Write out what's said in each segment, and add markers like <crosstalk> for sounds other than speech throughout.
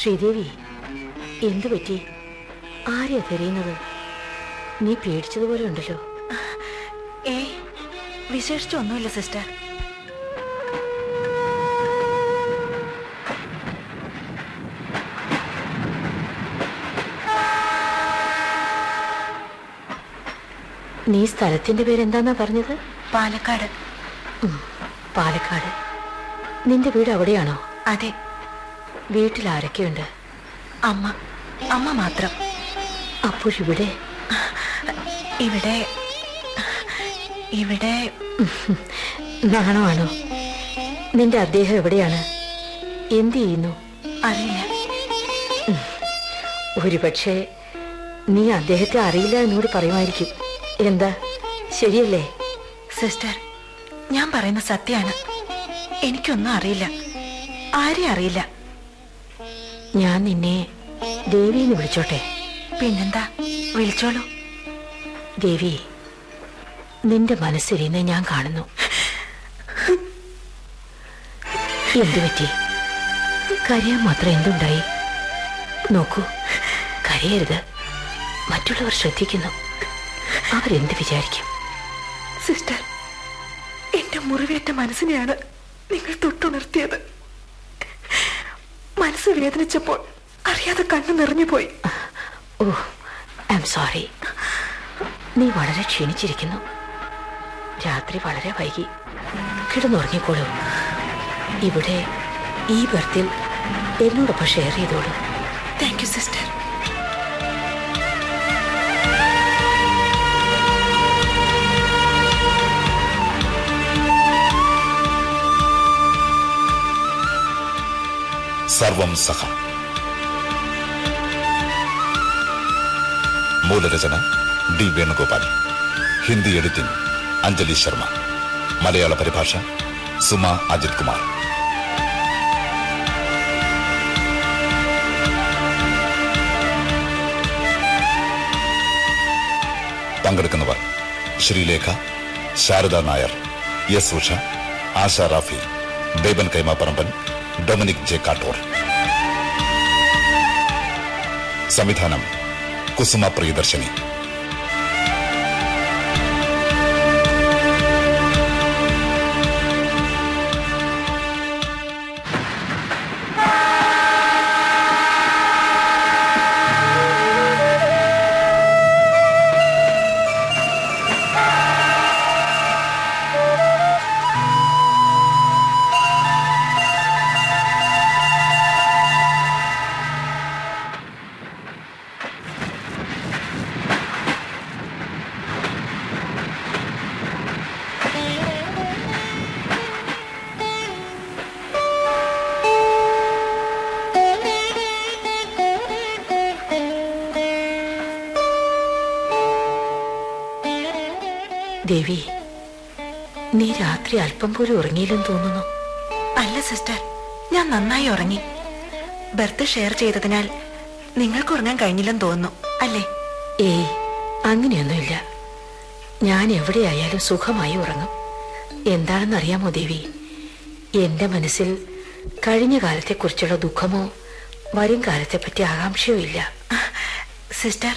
ശ്രീദേവി എന്തു പറ്റി? ആരെയാ തിരയുന്നത്? നീ പേടിച്ചതുപോലെ ഉണ്ടല്ലോ. ഏ വിശേഷിച്ചൊന്നുമില്ല സിസ്റ്റർ. നീ സ്ഥലത്തിന്റെ പേരെന്താന്നാ പറഞ്ഞത്? പാലക്കാട്. പാലക്കാട്. നിന്റെ വീട് അവിടെയാണോ? അതെ. വീട്ടിൽ ആരൊക്കെയുണ്ട് അമ്മ. അമ്മ മാത്രം. അപ്പോഴിവിടെ? ഇവിടെ ഇവിടെ. നാണമാണോ? നിന്റെ അദ്ദേഹം എവിടെയാണ്? എന്ത് ചെയ്യുന്നു? അറിയില്ല. ഒരുപക്ഷെ നീ അദ്ദേഹത്തെ അറിയില്ല എന്നോട് പറയുമായിരിക്കും. എന്താ? ശരിയല്ലേ? സിസ്റ്റർ ഞാൻ പറയുന്ന സത്യമാണ്. എനിക്കൊന്നും അറിയില്ല. ആരെയും അറിയില്ല. ഞാൻ നിന്നെ ദേവിന്ന് വിളിച്ചോട്ടെ. പിന്നെന്താ? വിളിച്ചോളൂ. ദേവി നിന്റെ മനസ്സിരിന്ന് ഞാൻ കാണുന്നു. എന്തു പറ്റി? കരയാൻ മാത്രം എന്തുണ്ടായി? നോക്കൂ കരയരുത്. മറ്റുള്ളവർ ശ്രദ്ധിക്കുന്നു. അവരെന്ത് വിചാരിക്കും? സിസ്റ്റർ എന്റെ മുറിവേറ്റ മനസ്സിനെയാണ് നിങ്ങൾ തൊട്ടുണർത്തിയത്. മനസ്സ് വേദനിച്ചപ്പോൾ അറിയാതെ കണ്ണു നിറഞ്ഞുപോയി ഓ ഐ എം സോറി നീ വളരെ ക്ഷീണിച്ചിരിക്കുന്നു. രാത്രി വളരെ വൈകി. കിടന്നുറങ്ങിക്കോളൂ. ഇവിടെ ഈ ബർത്തിൽ എന്നോടൊപ്പം ഷെയർ ചെയ്തോളൂ. താങ്ക് യു സിസ്റ്റർ സർവം സഹ. മൂലരചന ഡി വേണുഗോപാൽ. ഹിന്ദി എഡിറ്റിംഗ് അഞ്ജലി ശർമ്മ. മലയാള പരിഭാഷ സുമ അജിത് കുമാർ. പങ്കെടുക്കുന്നവർ Sreelekha Sharada Nair S Usha Asha Rafi Beban Kaimapparamban Dominic J Kattoor. സംവിധാനം കുസുമ പ്രിയദർശിനി. അല്പം പോലും ഉറങ്ങിയില്ലെന്ന് തോന്നുന്നു. അല്ല സിസ്റ്റർ. ഞാൻ നന്നായി ഉറങ്ങി. ബർത്ത് ഷെയർ ചെയ്തതിനാൽ നിങ്ങൾക്ക് ഉറങ്ങാൻ കഴിഞ്ഞില്ലെന്ന് തോന്നുന്നു. അല്ലേ? ഏയ് അങ്ങനെയൊന്നുമില്ല. ഞാൻ എവിടെയായാലും സുഖമായി ഉറങ്ങും. എന്താണെന്നറിയാമോ ദേവി? എന്റെ മനസ്സിൽ കഴിഞ്ഞ കാലത്തെക്കുറിച്ചുള്ള ദുഃഖമോ വരും കാലത്തെപ്പറ്റി ആകാംക്ഷയോ ഇല്ല. സിസ്റ്റർ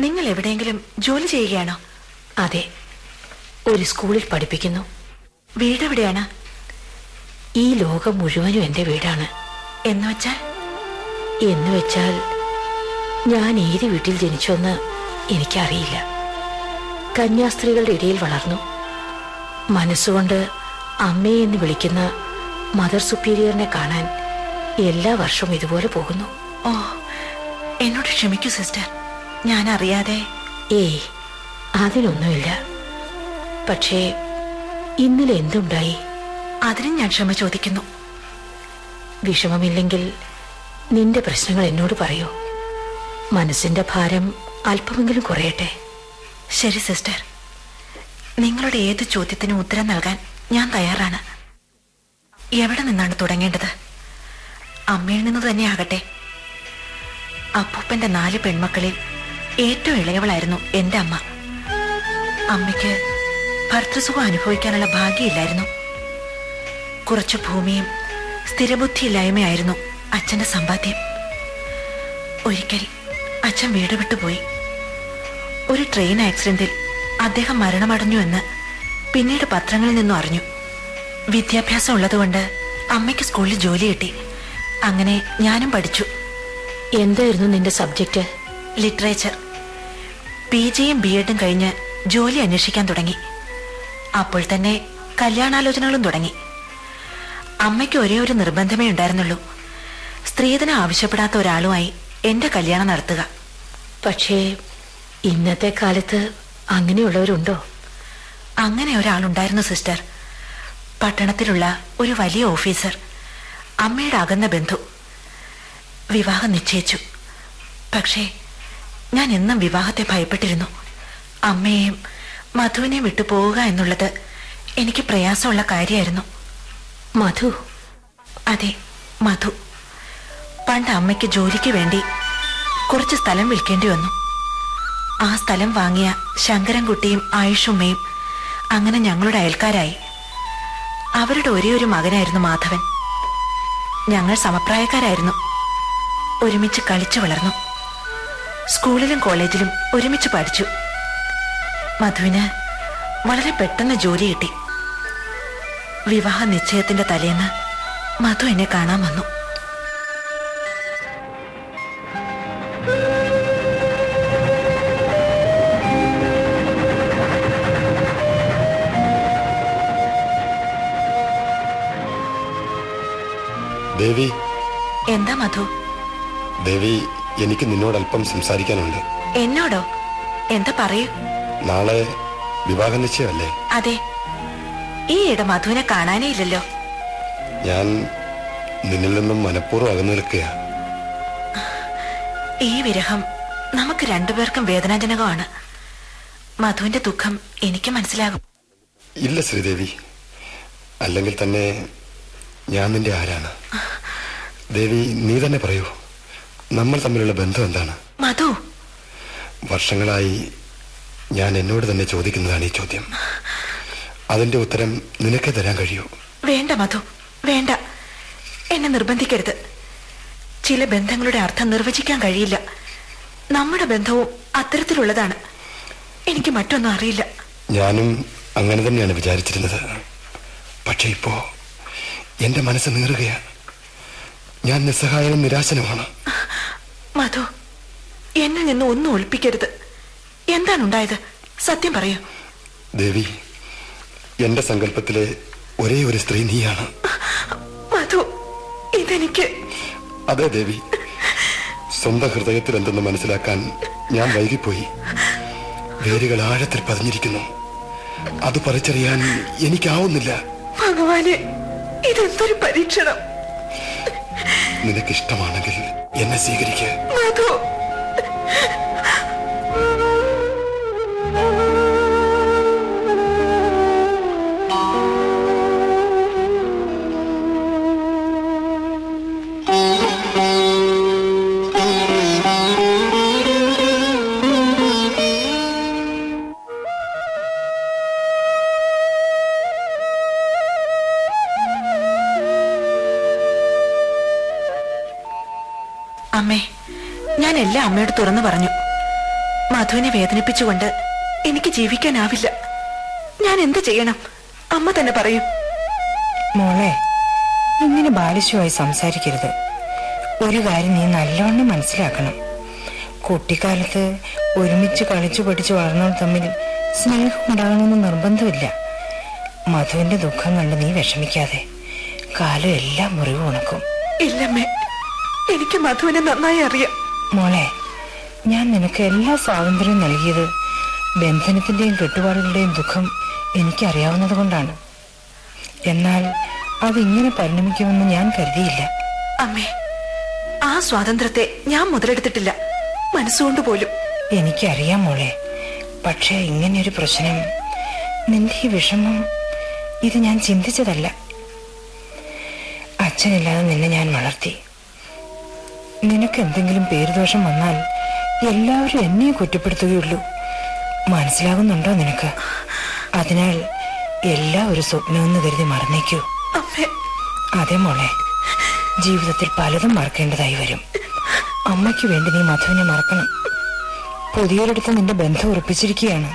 നിങ്ങൾ എവിടെയെങ്കിലും ജോലി ചെയ്യുകയാണോ? അതെ ഒരു സ്കൂളിൽ പഠിപ്പിക്കുന്നു. വീടെവിടെയാണ്? ഈ ലോകം മുഴുവനും എന്റെ വീടാണ്. എന്ന് വെച്ചാൽ? എന്ന് വെച്ചാൽ ഞാൻ ഏത് വീട്ടിൽ ജനിച്ചോന്ന് എനിക്കറിയില്ല. കന്യാസ്ത്രീകളുടെ ഇടയിൽ വളർന്നു. മനസ്സുകൊണ്ട് അമ്മേ എന്ന് വിളിക്കുന്ന മദർ സുപ്പീരിയറിനെ കാണാൻ എല്ലാ വർഷവും ഇതുപോലെ പോകുന്നു. ഓ എന്നോട് ക്ഷമിക്കൂ സിസ്റ്റർ. ഞാൻ അറിയാതെ ഏയ് അതിനൊന്നുമില്ല. പക്ഷേ ഇന്നലെ എന്തുണ്ടായി? അതിനും ഞാൻ ക്ഷമ ചോദിക്കുന്നു. വിഷമമില്ലെങ്കിൽ നിന്റെ പ്രശ്നങ്ങൾ എന്നോട് പറയൂ. മനസ്സിന്റെ ഭാരം അല്പമെങ്കിലും കുറയട്ടെ. ശരി സിസ്റ്റർ. നിങ്ങളുടെ ഏത് ചോദ്യത്തിനും ഉത്തരം നൽകാൻ ഞാൻ തയ്യാറാണ്. എവിടെ നിന്നാണ് തുടങ്ങേണ്ടത്? അമ്മയിൽ നിന്ന് തന്നെ ആകട്ടെ അപ്പൂപ്പന്റെ നാല് പെൺമക്കളിൽ ഏറ്റവും ഇളയവളായിരുന്നു എന്റെ അമ്മ. അമ്മയ്ക്ക് ഭർത്തൃസുഖം അനുഭവിക്കാനുള്ള ഭാഗ്യമില്ലായിരുന്നു. കുറച്ച് ഭൂമിയും സ്ഥിരബുദ്ധിയില്ലായ്മയായിരുന്നു അച്ഛന്റെ സമ്പാദ്യം. ഒരിക്കൽ അച്ഛൻ വീട് വിട്ടുപോയി ഒരു ട്രെയിൻ ആക്സിഡന്റിൽ അദ്ദേഹം മരണമടഞ്ഞു എന്ന് പിന്നീട് പത്രങ്ങളിൽ നിന്നും അറിഞ്ഞു. വിദ്യാഭ്യാസം ഉള്ളതുകൊണ്ട് അമ്മയ്ക്ക് സ്കൂളിൽ ജോലി കിട്ടി. അങ്ങനെ ഞാനും പഠിച്ചു. എന്തായിരുന്നു നിന്റെ സബ്ജക്റ്റ് ലിറ്ററേച്ചർ പി ജിയും ബി എഡും കഴിഞ്ഞ് ജോലി അന്വേഷിക്കാൻ തുടങ്ങി. അപ്പോൾ തന്നെ കല്യാണാലോചനകളും തുടങ്ങി. അമ്മയ്ക്ക് ഒരേ ഒരു നിർബന്ധമേ ഉണ്ടായിരുന്നുള്ളൂ. സ്ത്രീധനം ആവശ്യപ്പെടാത്ത ഒരാളുമായി എന്റെ കല്യാണം നടത്തുക. പക്ഷേ ഇന്നത്തെ കാലത്ത് അങ്ങനെയുള്ളവരുണ്ടോ? അങ്ങനെ ഒരാളുണ്ടായിരുന്നു സിസ്റ്റർ. പട്ടണത്തിലുള്ള ഒരു വലിയ ഓഫീസർ. അമ്മയുടെ അകന്ന ബന്ധു. വിവാഹം നിശ്ചയിച്ചു. പക്ഷേ ഞാൻ എന്നും വിവാഹത്തെ ഭയപ്പെട്ടിരുന്നു. അമ്മയെയും മധുവിനെയും വിട്ടു പോവുക എന്നുള്ളത് എനിക്ക് പ്രയാസമുള്ള കാര്യമായിരുന്നു. മധു? അതെ മധു. പണ്ട് അമ്മയ്ക്ക് ജോലിക്ക് വേണ്ടി കുറച്ച് സ്ഥലം വിൽക്കേണ്ടി വന്നു. ആ സ്ഥലം വാങ്ങിയ ശങ്കരൻകുട്ടിയും ആയുഷുമ്മയും അങ്ങനെ ഞങ്ങളുടെ അയൽക്കാരായി. അവരുടെ ഒരേ ഒരു മകനായിരുന്നു മാധവൻ. ഞങ്ങൾ സമപ്രായക്കാരായിരുന്നു. ഒരുമിച്ച് കളിച്ചു വളർന്നു. സ്കൂളിലും കോളേജിലും ഒരുമിച്ച് പഠിച്ചു. മധുവിന് വളരെ പെട്ടെന്ന് ജോലി കിട്ടി. വിവാഹ നിശ്ചയത്തിന്റെ തലേന്ന് മധു എന്നെ കാണാൻ വന്നു. ദേവി. എന്താ മധു? ദേവി എനിക്ക് നിന്നോട് അല്പം സംസാരിക്കാനുണ്ട്. എന്നോടോ? എന്താ പറയൂ? നാളെ വിവാഹ നിശ്ചയമല്ലേ? അതെ. ഈ ഇട മധുവിനെ കാണാനേ ഇല്ലല്ലോ. ഞാൻ നിന്നിൽ നിന്നും മനഃപൂർവം അകന്നു നിൽക്കുക ഈ വിരഹം നമുക്ക് രണ്ടുപേർക്കും വേദനാജനകമാണ്. മധുവിന്റെ ദുഃഖം എനിക്ക് മനസ്സിലാകും. ഇല്ല ശ്രീദേവി. അല്ലെങ്കിൽ തന്നെ ഞാൻ നിന്റെ ആരാണ്? ദേവി നീ തന്നെ പറയൂ. നമ്മൾ തമ്മിലുള്ള ബന്ധം എന്താണ്? മധു. വർഷങ്ങളായി ഞാൻ എന്നോട് തന്നെ ചോദിക്കുന്നതാണ് ഈ ചോദ്യം. അതിന്റെ ഉത്തരം നിനക്ക് തരാൻ കഴിയൂ. വേണ്ട മധു. വേണ്ട. എന്നെ നിർബന്ധിക്കരുത്. ചില ബന്ധങ്ങളുടെ അർത്ഥം നിർവചിക്കാൻ കഴിയില്ല. നമ്മുടെ ബന്ധവും അത്തരത്തിലുള്ളതാണ്. എനിക്ക് മറ്റൊന്നും അറിയില്ല. ഞാനും അങ്ങനെ തന്നെയാണ് വിചാരിച്ചിരുന്നത്. പക്ഷെ ഇപ്പോ എന്റെ മനസ്സ് നീറുകയാണ് ഞാൻ നിസ്സഹായനും നിരാശനുമാണ്. മധു എന്നിൽ നിന്ന് ഒന്നും ഒളിപ്പിക്കരുത്. എന്താണ് ഉണ്ടായത് സത്യം പറയൂ. ദേവി എന്റെ സങ്കല്പത്തിലെ ഒരേ ഒരു സ്ത്രീ നീയാണ്. മധു ഇതെനിക്ക് അതെ ദേവി. സ്വന്തം ഹൃദയത്തിൽ എന്തെന്ന് മനസ്സിലാക്കാൻ ഞാൻ വൈകിപ്പോയി. വേരുകൾ ആഴത്തിൽ പതിഞ്ഞിരിക്കുന്നു. അത് പറിച്ചറിയാൻ എനിക്കാവുന്നില്ല. ഭഗവാനെ ഇതെന്തൊരു പരീക്ഷണം. നിനക്കിഷ്ടമാണെങ്കിൽ എന്നെ സ്വീകരിക്കുക അമ്മയോട് തുറന്നു പറഞ്ഞു. മധുവിനെ വേദനിപ്പിച്ചുകൊണ്ട് എനിക്ക് ജീവിക്കാനാവില്ല. ഞാൻ എന്ത് ചെയ്യണം? അമ്മ തന്നെ പറയും. മോളെ ഇങ്ങനെ ബാലിശമായി സംസാരിക്കരുത്. ഒരു കാര്യം നീ നല്ലോണം മനസ്സിലാക്കണം. കുട്ടിക്കാലത്ത് ഒരുമിച്ച് കളിച്ചു പഠിച്ചു വളർന്നവർ തമ്മിൽ സ്നേഹം ഉണ്ടാകണമെന്ന് നിർബന്ധമില്ല. മധുവിന്റെ ദുഃഖം കണ്ട് നീ വിഷമിക്കാതെ കാലം എല്ലാം മുറിവ് ഉണക്കും. ഇല്ലമ്മേ എനിക്ക് മധുവിനെ നന്നായി അറിയാം. മോളെ ഞാൻ നിനക്ക് എല്ലാ സ്വാതന്ത്ര്യം നൽകിയത് ബന്ധനത്തിന്റെയും കെട്ടുപാടുകളുടെയും ദുഃഖം എനിക്കറിയാവുന്നത് കൊണ്ടാണ്. എന്നാൽ അതിങ്ങനെ പരിണമിക്കുമെന്ന് ഞാൻ കരുതിയില്ല. അമ്മേ ആ സ്വാതന്ത്ര്യത്തെ ഞാൻ മുതലെടുത്തിട്ടില്ല. മനസ്സുകൊണ്ട് പോലും. എനിക്കറിയാം മോളെ. പക്ഷേ ഇങ്ങനെയൊരു പ്രശ്നം നിന്റെ ഈ വിഷമം ഇത് ഞാൻ ചിന്തിച്ചതല്ല. അച്ഛനില്ലാതെ നിന്നെ ഞാൻ വളർത്തി. നിനക്ക് എന്തെങ്കിലും പേരുദോഷം വന്നാൽ എല്ലാവരും എന്നെ കുറ്റപ്പെടുത്തുകയുള്ളൂ. മനസ്സിലാകുന്നുണ്ടോ നിനക്ക്? അതിനാൽ എല്ലാം ഒരു സ്വപ്നമെന്ന് കരുതി മറന്നേക്കൂ. അതെ മോളെ ജീവിതത്തിൽ പലതും മറക്കേണ്ടതായി വരും. അമ്മയ്ക്ക് വേണ്ടി നീ മധുവിനെ മറക്കണം. പുതിയൊരിടത്ത് നിന്റെ ബന്ധം ഉറപ്പിച്ചിരിക്കുകയാണ്.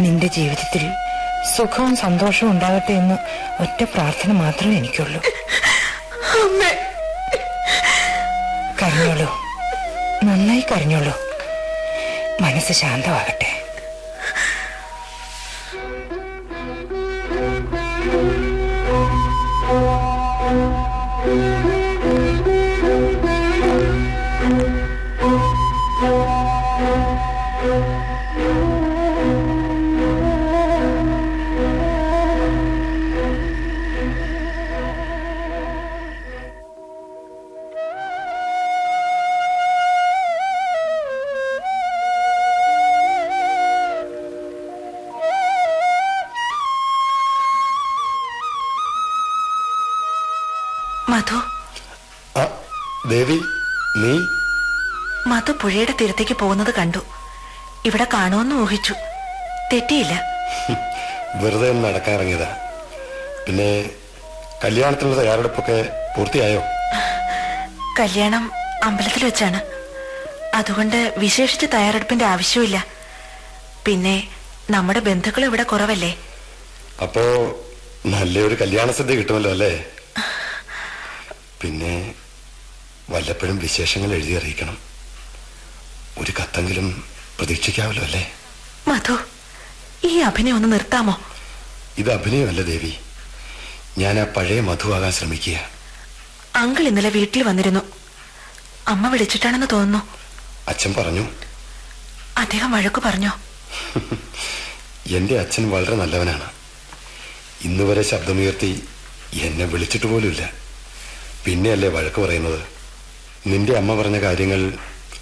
നിന്റെ ജീവിതത്തിൽ സുഖവും സന്തോഷവും ഉണ്ടാകട്ടെ എന്ന് ഒറ്റ പ്രാർത്ഥന മാത്രമേ എനിക്കുള്ളൂ. കരഞ്ഞോളൂ. നന്നായി കരഞ്ഞോളൂ. മനസ്സ് ശാന്തമാകട്ടെ. പുഴയുടെ തീരത്തേക്ക് പോകുന്നത് കണ്ടു. ഇവിടെ കാണുമെന്ന് ഊഹിച്ചു. തെറ്റിയില്ല. വെറുതെ നടക്കാറങ്ങിയതാ പിന്നെ കല്യാണത്തിനുള്ള തയ്യാറെടുപ്പൊക്കെ പൂർത്തിയായോ? കല്യാണം അമ്പലത്തിൽ വെച്ചാണ്. അതുകൊണ്ട് വിശേഷിച്ച് തയ്യാറെടുപ്പിന്റെ ആവശ്യമില്ല പിന്നെ നമ്മുടെ ബന്ധുക്കൾ ഇവിടെ കുറവല്ലേ? അപ്പോ നല്ലൊരു കല്യാണ സദ്യ കിട്ടുമല്ലോ അല്ലേ? പിന്നെ വല്ലപ്പോഴും വിശേഷങ്ങൾ എഴുതി അറിയിക്കണം. ഒരു കത്തെങ്കിലും പ്രതീക്ഷിക്കാവല്ലോ അല്ലേ? മധു ഈ അഭിനയം ഒന്ന് നിർത്താമോ? ഇത് അഭിനയമല്ല ദേവി. ഞാൻ ആ പഴയ മധുവാകാൻ ശ്രമിക്കുക. അങ്കിൾ ഇന്നലെ വീട്ടിൽ വന്നിരുന്നു. അമ്മ വിളിച്ചിട്ടാണെന്ന് തോന്നുന്നു. അച്ഛൻ പറഞ്ഞു. അദ്ദേഹം വഴക്കു പറഞ്ഞോ? <laughs> എന്റെ അച്ഛൻ വളരെ നല്ലവനാണ്. ഇന്നുവരെ ശബ്ദമുയർത്തി എന്നെ വിളിച്ചിട്ട് പോലുമില്ല. പിന്നെയല്ലേ വഴക്ക് പറയുന്നത്? നിന്റെ അമ്മ പറഞ്ഞ കാര്യങ്ങൾ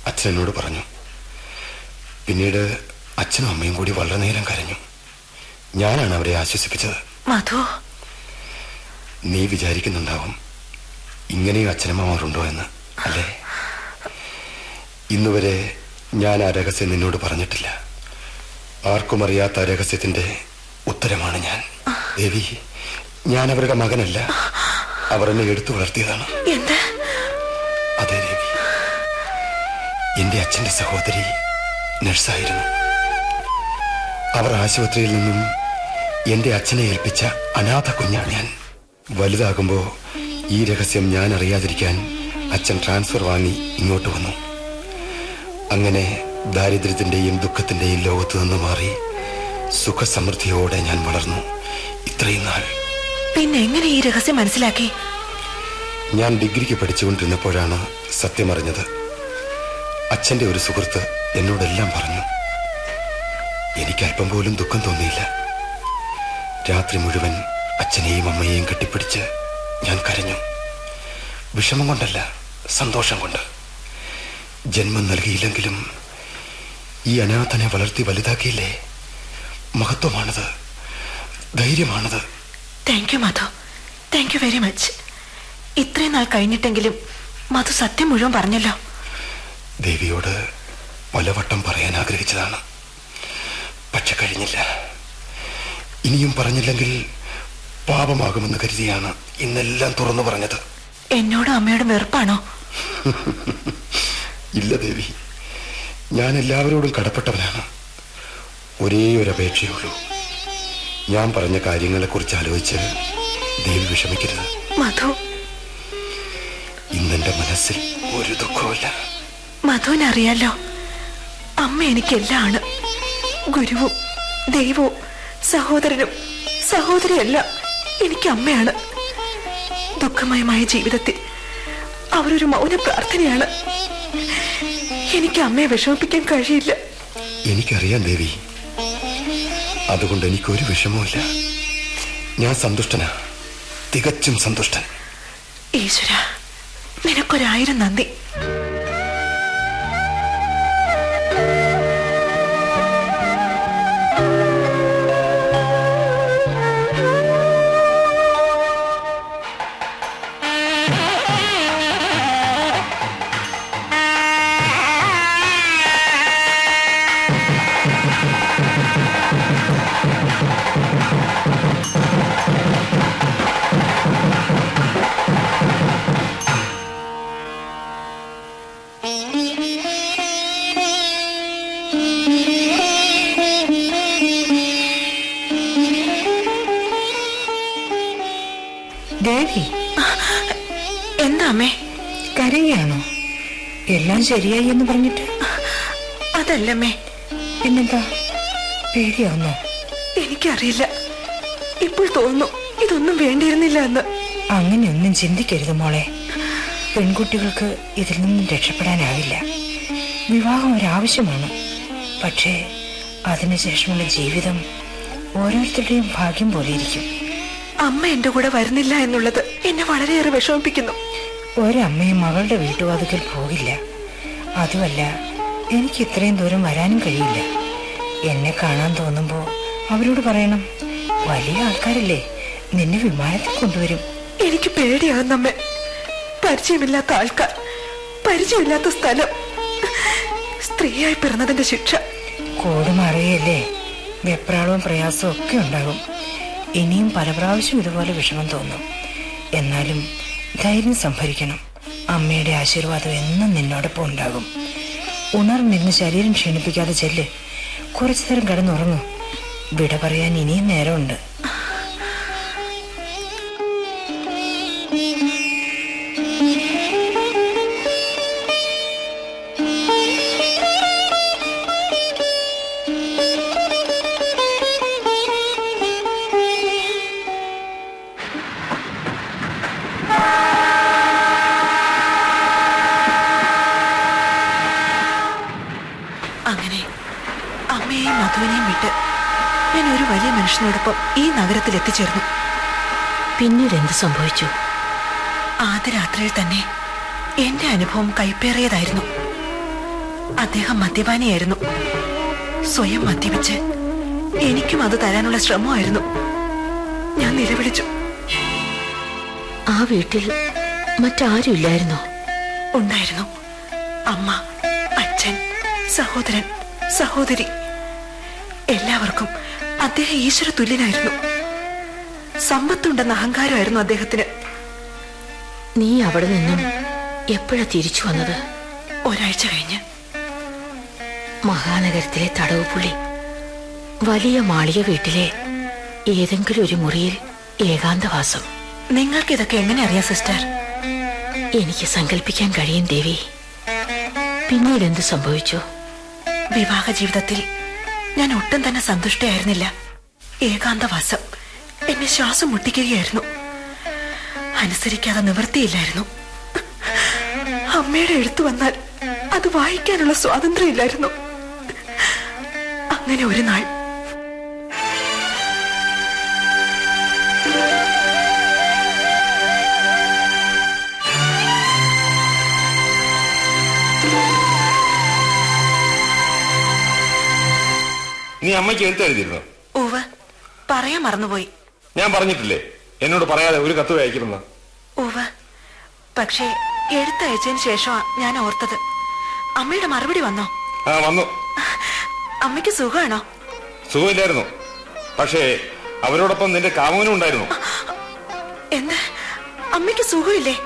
അച്ഛൻ എന്നോട് പറഞ്ഞു. പിന്നീട് അച്ഛനും അമ്മയും കൂടി വളരെ നേരം കരഞ്ഞു. ഞാനാണ് അവരെ ആശ്വസിപ്പിച്ചത്. മധു. നീ വിചാരിക്കുന്നുണ്ടാവും ഇങ്ങനെയും അച്ഛനമ്മമാരുണ്ടോ എന്ന് അല്ലേ? ഇന്നുവരെ ഞാൻ ആ രഹസ്യം നിന്നോട് പറഞ്ഞിട്ടില്ല. ആർക്കും അറിയാത്ത രഹസ്യത്തിന്റെ ഉത്തരമാണ് ഞാൻ. ദേവി ഞാൻ അവരുടെ മകനല്ല. അവർ എന്നെ എടുത്തു വളർത്തിയതാണ്. എന്ത് എന്റെ അച്ഛന്റെ സഹോദരി നഴ്സായിരുന്നു. അവർ ആശുപത്രിയിൽ നിന്നും എന്റെ അച്ഛനെ ഏൽപ്പിച്ച അനാഥ കുഞ്ഞാണ് ഞാൻ. വലുതാകുമ്പോ ഈ രഹസ്യം ഞാൻ അറിയാതിരിക്കാൻ അച്ഛൻ ട്രാൻസ്ഫർ വാങ്ങി ഇങ്ങോട്ട് വന്നു. അങ്ങനെ ദാരിദ്ര്യത്തിന്റെയും ദുഃഖത്തിന്റെയും ലോകത്ത് നിന്ന് മാറി സുഖസമൃദ്ധിയോടെ ഞാൻ വളർന്നു. ഇത്രയും നാൾ. പിന്നെ എങ്ങനെ ഈ രഹസ്യം മനസ്സിലാക്കി? ഞാൻ ഡിഗ്രിക്ക് പഠിച്ചുകൊണ്ടിരുന്നപ്പോഴാണ് സത്യമറിഞ്ഞത് അച്ഛന്റെ ഒരു സുഹൃത്ത് എന്നോടെല്ലാം പറഞ്ഞു. എനിക്ക് അല്പം പോലും ദുഃഖം തോന്നിയില്ല. രാത്രി മുഴുവൻ അച്ഛനെയും അമ്മയെയും കെട്ടിപ്പിടിച്ച് ഞാൻ കരഞ്ഞു. വിഷമം കൊണ്ടല്ല സന്തോഷം കൊണ്ട്. ജന്മം നൽകിയില്ലെങ്കിലും ഈ അനാഥനെ വളർത്തി വലുതാക്കിയില്ലേ? മഹത്വമാണത് ധൈര്യമാണത്. Thank you Madhu. Thank you very much ഇത്രയും നാൾ കഴിഞ്ഞിട്ടെങ്കിലും മധു സത്യം മുഴുവൻ പറഞ്ഞല്ലോ. ദേവിയോട് പലവട്ടം പറയാൻ ആഗ്രഹിച്ചതാണ്. പക്ഷെ കഴിഞ്ഞില്ല. ഇനിയും പറഞ്ഞില്ലെങ്കിൽ പാപമാകുമെന്ന് കരുതിയാണ് ഇന്നെല്ലാം തുറന്നു പറഞ്ഞത്. എന്നോട് അമ്മയോട് വെറുപ്പാണോ? <laughs> ഇല്ല ദേവി. ഞാൻ എല്ലാവരോടും കടപ്പെട്ടവനാണ്. ഒരേ ഒരു അപേക്ഷയുള്ളൂ ഞാൻ പറഞ്ഞ കാര്യങ്ങളെക്കുറിച്ച് ആലോചിച്ച് ദേവി വിഷമിക്കരുത്. മധു. ഇന്നെന്റെ മനസ്സിൽ ഒരു ദുഃഖവുമില്ല. മധുവിനറിയാലോ അമ്മ എനിക്കെല്ലാണ് ഗുരുവും ദൈവവും സഹോദരനും സഹോദരിയല്ല എനിക്ക് അമ്മയാണ്. ദുഃഖമയമായ ജീവിതത്തിൽ അവരൊരു മൗന പ്രാർത്ഥനയാണ്. എനിക്ക് അമ്മയെ വിഷമിപ്പിക്കാൻ കഴിയില്ല. എനിക്കറിയാം ദേവി. അതുകൊണ്ട് എനിക്കൊരു വിഷമവുമില്ല. ഞാൻ സന്തുഷ്ടനാ. തികച്ചും സന്തുഷ്ടൻ. ഈശ്വര നിനക്കൊരായിരം നന്ദി. ശരിയായി എന്ന് പറഞ്ഞിട്ട്? അതല്ലമ്മേ പിന്നെന്താ? പേടിയാവുന്നോ? എനിക്കറിയില്ല. ഇപ്പോൾ തോന്നുന്നു ഇതൊന്നും വേണ്ടിയിരുന്നില്ല എന്ന്. അങ്ങനെയൊന്നും ചിന്തിക്കരുത് മോളെ. പെൺകുട്ടികൾക്ക് ഇതിൽ നിന്നും രക്ഷപ്പെടാനാവില്ല. വിവാഹം ഒരാവശ്യമാണ്. പക്ഷേ അതിനുശേഷമുള്ള ജീവിതം ഓരോരുത്തരുടെയും ഭാഗ്യം പോലെ ഇരിക്കും. അമ്മ എന്റെ കൂടെ വരുന്നില്ല എന്നുള്ളത് എന്നെ വളരെയേറെ വിഷമിപ്പിക്കുന്നു. ഒരമ്മയും മകളുടെ വീട്ടുവാതുക്കൽ പോകില്ല. അതുമല്ല എനിക്ക് ഇത്രയും ദൂരം വരാനും കഴിയില്ല. എന്നെ കാണാൻ തോന്നുമ്പോ അവരോട് പറയണം വലിയ ആൾക്കാരല്ലേ നിന്നെ വിമാനത്തിൽ കൊണ്ടുവരും. എനിക്ക് പേടിയാണ് നമ്മെ പരിചയമില്ലാത്ത ആൾക്കാർ പരിചയമില്ലാത്ത സ്ഥലം. സ്ത്രീയായി പിറന്നതിന്റെ ശിക്ഷ. കോട് മാറുകയല്ലേ വെപ്രാളവും പ്രയാസവും ഒക്കെ ഉണ്ടാകും. ഇനിയും പല പ്രാവശ്യം ഇതുപോലെ വിഷമം തോന്നും. എന്നാലും ധൈര്യം സംഭരിക്കണം. അമ്മയുടെ ആശീർവാദം എന്നും നിന്നോടൊപ്പം ഉണ്ടാകും. ഉണർന്നിരുന്ന് ശരീരം ക്ഷീണിപ്പിക്കാതെ ചെല്ല്. കുറച്ചു നേരം കിടന്നുറങ്ങും. വിട പറയാൻ ഇനിയും നേരമുണ്ട്. മനുഷ്യനോടൊപ്പം ഈ നഗരത്തിൽ എത്തിച്ചേർന്നു. പിന്നീട് എന്ത് സംഭവിച്ചു? ആദ്യ രാത്രിയിൽ തന്നെ എന്റെ അനുഭവം കൈപ്പേറിയതായിരുന്നു. അദ്ദേഹം മദ്യപാനിയായിരുന്നു. സ്വയം മദ്യപിച്ച് എനിക്കും അത് തരാനുള്ള ശ്രമമായിരുന്നു. ഞാൻ നിലവിളിച്ചു. ആ വീട്ടിൽ മറ്റാരും ഇല്ലായിരുന്നോ? ഉണ്ടായിരുന്നു. അമ്മ അച്ഛൻ സഹോദരൻ സഹോദരി. എല്ലാവർക്കും അദ്ദേഹം ഈശ്വര തുല്യനായിരുന്നു. സമ്പത്തുണ്ടെന്ന അഹങ്കാരമായിരുന്നു അദ്ദേഹത്തിന്. നീ അവിടെ നിന്നും എപ്പോഴാ തിരിച്ചു വന്നത്? ഒരാഴ്ച കഴിഞ്ഞ്. മഹാനഗരത്തിലെ തടവുപുള്ളി വലിയ മാളിക വീട്ടിലെ ഏതെങ്കിലും ഒരു മുറിയിൽ ഏകാന്തവാസം. നിങ്ങൾക്ക് ഇതൊക്കെ എങ്ങനെ അറിയാം സിസ്റ്റർ? എനിക്ക് സങ്കല്പിക്കാൻ കഴിയും ദേവി. പിന്നീട് എന്ത് സംഭവിച്ചു? വിവാഹ ജീവിതത്തിൽ ഞാൻ ഒട്ടും തന്നെ സന്തുഷ്ടയായിരുന്നില്ല. ഏകാന്തവാസം. എന്നെ ശ്വാസം മുട്ടിക്കുകയായിരുന്നു. അനുസരിക്കാതെ നിവൃത്തിയില്ലായിരുന്നു. അമ്മയുടെ എഴുത്തു വന്നാൽ അത് വായിക്കാനുള്ള സ്വാതന്ത്ര്യമില്ലായിരുന്നു. അങ്ങനെ ഒരു നാൾ നീ അമ്മയ്ക്ക് എഴുത്തെഴുതിയിരുന്നു ഉവ പറയാൻ മറന്നുപോയി. ഞാൻ പറഞ്ഞിട്ടില്ലേ? എന്നോട് പറയാതെ ഒരു കത്ത് അയക്കണമെന്ന് ഉവ പക്ഷേ എഴുത്തയച്ചതിന് ശേഷമാ ഞാൻ ഓർത്തത്. അമ്മയുടെ മറുപടി വന്നോ? ആ വന്നു. അമ്മയ്ക്ക് സുഖമാണോ? സുഖമില്ലായിരുന്നു. പക്ഷേ അവരോടൊപ്പം നിന്റെ കാമുകനും ഉണ്ടായിരുന്നു. എന്ത്? അമ്മയ്ക്ക് സുഖമില്ലേ?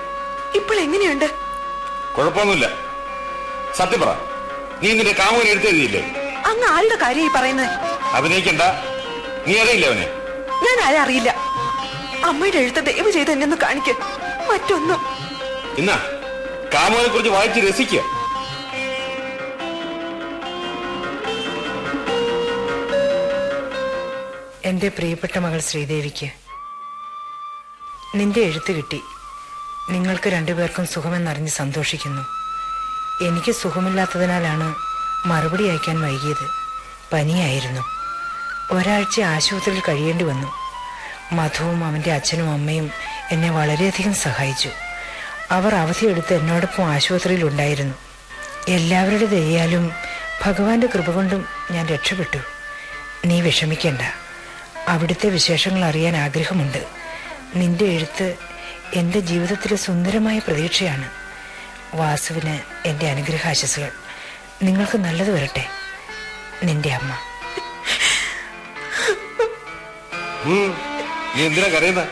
ഇപ്പോൾ എങ്ങനെയുണ്ട്? കുഴപ്പമൊന്നുമില്ല. സത്യം പറ. നീ നിന്റെ കാമുകൻ എഴുത്തെഴുതിയില്ലേ അങ്ങ് ആരുടെ കാര്യം ഈ പറയുന്നത് അഭിനയിക്കണ്ട. നീ അറിയില്ല അവനെ. ഞാൻ ആരെ അറിയില്ല. അമ്മയുടെ എഴുത്ത് ദയവ് ചെയ്ത് എന്നെ ഒന്ന് കാണിക്ക. മറ്റൊന്നും. ഇന്നാ കുറിച്ച് വായിച്ച് രസിക്ക എന്റെ പ്രിയപ്പെട്ട മകൾ ശ്രീദേവിക്ക് നിന്റെ എഴുത്ത് കിട്ടി. നിങ്ങൾക്ക് രണ്ടുപേർക്കും സുഖമെന്നറിഞ്ഞ് സന്തോഷിക്കുന്നു. എനിക്ക് സുഖമില്ലാത്തതിനാലാണ് മറുപടി അയക്കാൻ വൈകിയത് പനിയായിരുന്നു. ഒരാഴ്ച ആശുപത്രിയിൽ കഴിയേണ്ടി വന്നു. മധുവും അവന്റെ അച്ഛനും അമ്മയും എന്നെ വളരെയധികം സഹായിച്ചു. അവർ അവധിയെടുത്ത് എന്നോടൊപ്പം ആശുപത്രിയിൽ ഉണ്ടായിരുന്നു. എല്ലാവരുടെ ദയാലും ഭഗവാന്റെ കൃപ കൊണ്ടും ഞാൻ രക്ഷപ്പെട്ടു. നീ വിഷമിക്കണ്ട. അവിടുത്തെ വിശേഷങ്ങൾ അറിയാൻ ആഗ്രഹമുണ്ട്. നിന്റെ എഴുത്ത് എന്റെ ജീവിതത്തിലെ സുന്ദരമായ പ്രതീക്ഷയാണ്. വാസുവിന് എന്റെ അനുഗ്രഹാശസ്സുകൾ. നിങ്ങൾക്ക് നല്ലത് വരട്ടെ നിന്റെ അമ്മ. നീ എന്തിനാ കരയുന്ന?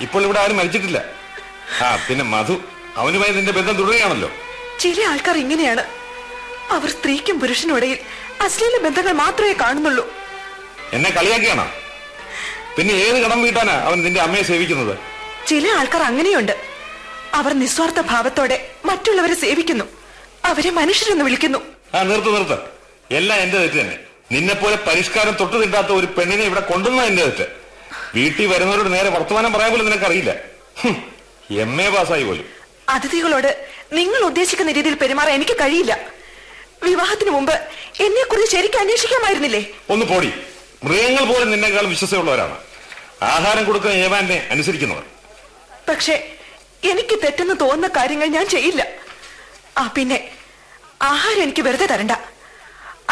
ഇപ്പോൾ ഇവിടെ ആരും മരിച്ചിട്ടില്ല. ആ പിന്നെ മധു അവനുമായി നിന്റെ ബന്ധം തുടരുകയാണല്ലോ ചില ആൾക്കാർ ഇങ്ങനെയാണ്. അവർ സ്ത്രീക്കും പുരുഷനും ഇടയിൽ അശ്ലീല ബന്ധങ്ങൾ മാത്രമേ കാണുന്നുള്ളൂ. എന്നെ കളിയാക്കിയാണോ? പിന്നെ ഏത് കടം വീട്ടാനാ അവൻ നിന്റെ അമ്മയെ സേവിക്കുന്നത്? ചില ആൾക്കാർ അങ്ങനെയുണ്ട്. അവർ നിസ്വാർത്ഥ ഭാവത്തോടെ മറ്റുള്ളവരെ സേവിക്കുന്നു. അവരെ മനുഷ്യരെന്ന് വിളിക്കുന്നു. ആ നിർത്ത് നിർത്ത്. എല്ലാം എന്റെ തെറ്റ് തന്നെ. നിന്നെ പോലെ പരിഷ്കാരം തൊട്ടു തിണ്ടാത്ത ഒരു പെണ്ണിനെ ഇവിടെ കൊണ്ടുവന്ന എന്റെ തെറ്റ്. വീട്ടിൽ വരുന്നവരോട് നേരെ വർത്തമാനം പറയാൻ പോലും നിനക്കറിയില്ല. എം എ പാസ്സായി പോലും. അതിഥികളോട് നിങ്ങൾ ഉദ്ദേശിക്കുന്ന രീതിയിൽ പെരുമാറാൻ എനിക്ക് കഴിയില്ല. വിവാഹത്തിന് മുമ്പ് എന്നെ കുറിച്ച് ശരിക്കും അന്വേഷിക്കാമായിരുന്നില്ലേ? ഒന്ന് പോടി. മൃഗങ്ങൾ പോലും നിന്നെക്കാളും വിശ്വസമുള്ളവരാണ് ആഹാരം കൊടുക്കുന്ന യജമാനെ അനുസരിക്കുന്നവർ. പക്ഷേ എനിക്ക് തെറ്റെന്ന് തോന്നുന്ന കാര്യങ്ങൾ ഞാൻ ചെയ്യില്ല. ആ പിന്നെ ആഹാരം എനിക്ക് വെറുതെ തരണ്ട.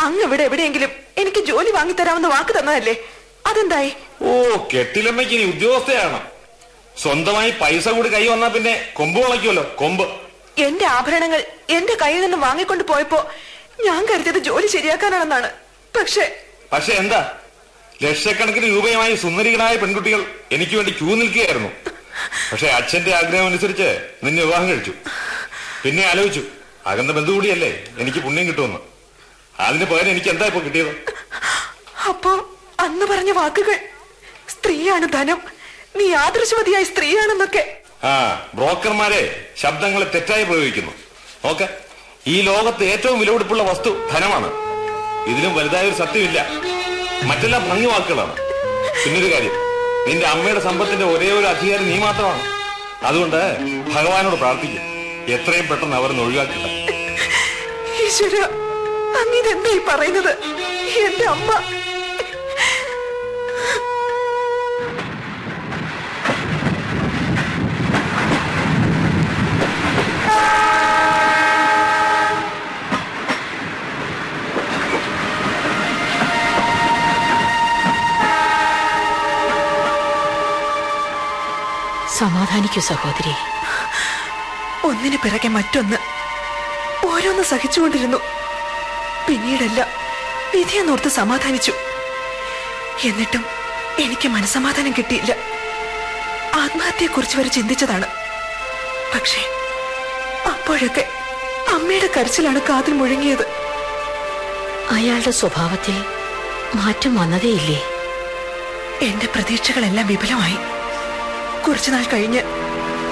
അങ്ങ് ഇവിടെ എവിടെയെങ്കിലും എനിക്ക് ജോലി വാങ്ങി തരാമെന്ന് വാക്ക് തന്നതല്ലേ? അതെന്തായി? ഓ കെട്ടിലമ്മയ്ക്ക് ഇനി ഉദ്യോഗസ്ഥയാണ് സ്വന്തമായി പൈസ കൂടി കൈ വന്നാ പിന്നെ കൊമ്പ് വളയ്ക്കുമല്ലോ കൊമ്പ്. എന്റെ ആഭരണങ്ങൾ എന്റെ കയ്യിൽ നിന്ന് വാങ്ങിക്കൊണ്ട് പോയപ്പോ ഞാൻ കരുതിയത് ജോലി ശരിയാക്കാനാണെന്നാണ്. പക്ഷേ പക്ഷെ എന്താ? ലക്ഷക്കണക്കിന് രൂപയുമായി സുന്ദരികളായ പെൺകുട്ടികൾ എനിക്ക് വേണ്ടി ക്യൂ നിൽക്കുകയായിരുന്നു. പക്ഷെ അച്ഛന്റെ ആഗ്രഹം അനുസരിച്ച് നിന്നെ വിവാഹം കഴിച്ചു. പിന്നെ ആലോചിച്ചു. അകന്ന ബന്ധു കൂടിയല്ലേ? എനിക്ക് പുണ്യം കിട്ടുമെന്ന്. അതിന് പകരം എനിക്ക് എന്താ ഇപ്പൊ കിട്ടിയത്? അപ്പോ അന്ന് പറഞ്ഞ വാക്കുകൾ. സ്ത്രീയാണ് ധനം. നീ ആദർശവതിയായ സ്ത്രീയാണെന്നൊക്കെ. ആ ബ്രോക്കർമാരെ ശബ്ദങ്ങളെ തെറ്റായി പ്രയോഗിക്കുന്നു. നോക്ക ഈ ലോകത്ത് ഏറ്റവും വിലപിടിപ്പുള്ള വസ്തു ധനമാണ്. ഇതിലും വലുതായ ഒരു സത്യമില്ല. മറ്റെല്ലാം ഭംഗി വാക്കുകളാണ്. പിന്നൊരു കാര്യം നിന്റെ അമ്മയുടെ സമ്പത്തിന്റെ ഒരേ ഒരു അധികാരി നീ മാത്രമാണ്. അതുകൊണ്ട് ഭഗവാനോട് പ്രാർത്ഥിക്കും. എത്രയും പെട്ടെന്ന് അവരെന്ന് ഈശ്വര അങ്ങിതെന്തായി പറയുന്നത്? എന്റെ അമ്മ. സമാധാനിക്കൂ സഹോദരി. ഒന്നിനു പിറകെ മറ്റൊന്ന്. ഓരോന്ന് സഹിച്ചുകൊണ്ടിരുന്നു. പിന്നീടെല്ലാം വിധിയെന്നോർത്ത് സമാധാനിച്ചു. എന്നിട്ടും എനിക്ക് മനസമാധാനം കിട്ടിയില്ല. ആത്മഹത്യയെക്കുറിച്ച് വരെ ചിന്തിച്ചതാണ്. പക്ഷേ അപ്പോഴൊക്കെ അമ്മയുടെ കരച്ചിലാണ് കാതിൽ മുഴങ്ങിയത്. അയാളുടെ സ്വഭാവത്തിൽ മാറ്റം വന്നതേയില്ലേ? എന്റെ പ്രതീക്ഷകളെല്ലാം വിപുലമായി. കുറച്ചുനാൾ കഴിഞ്ഞ്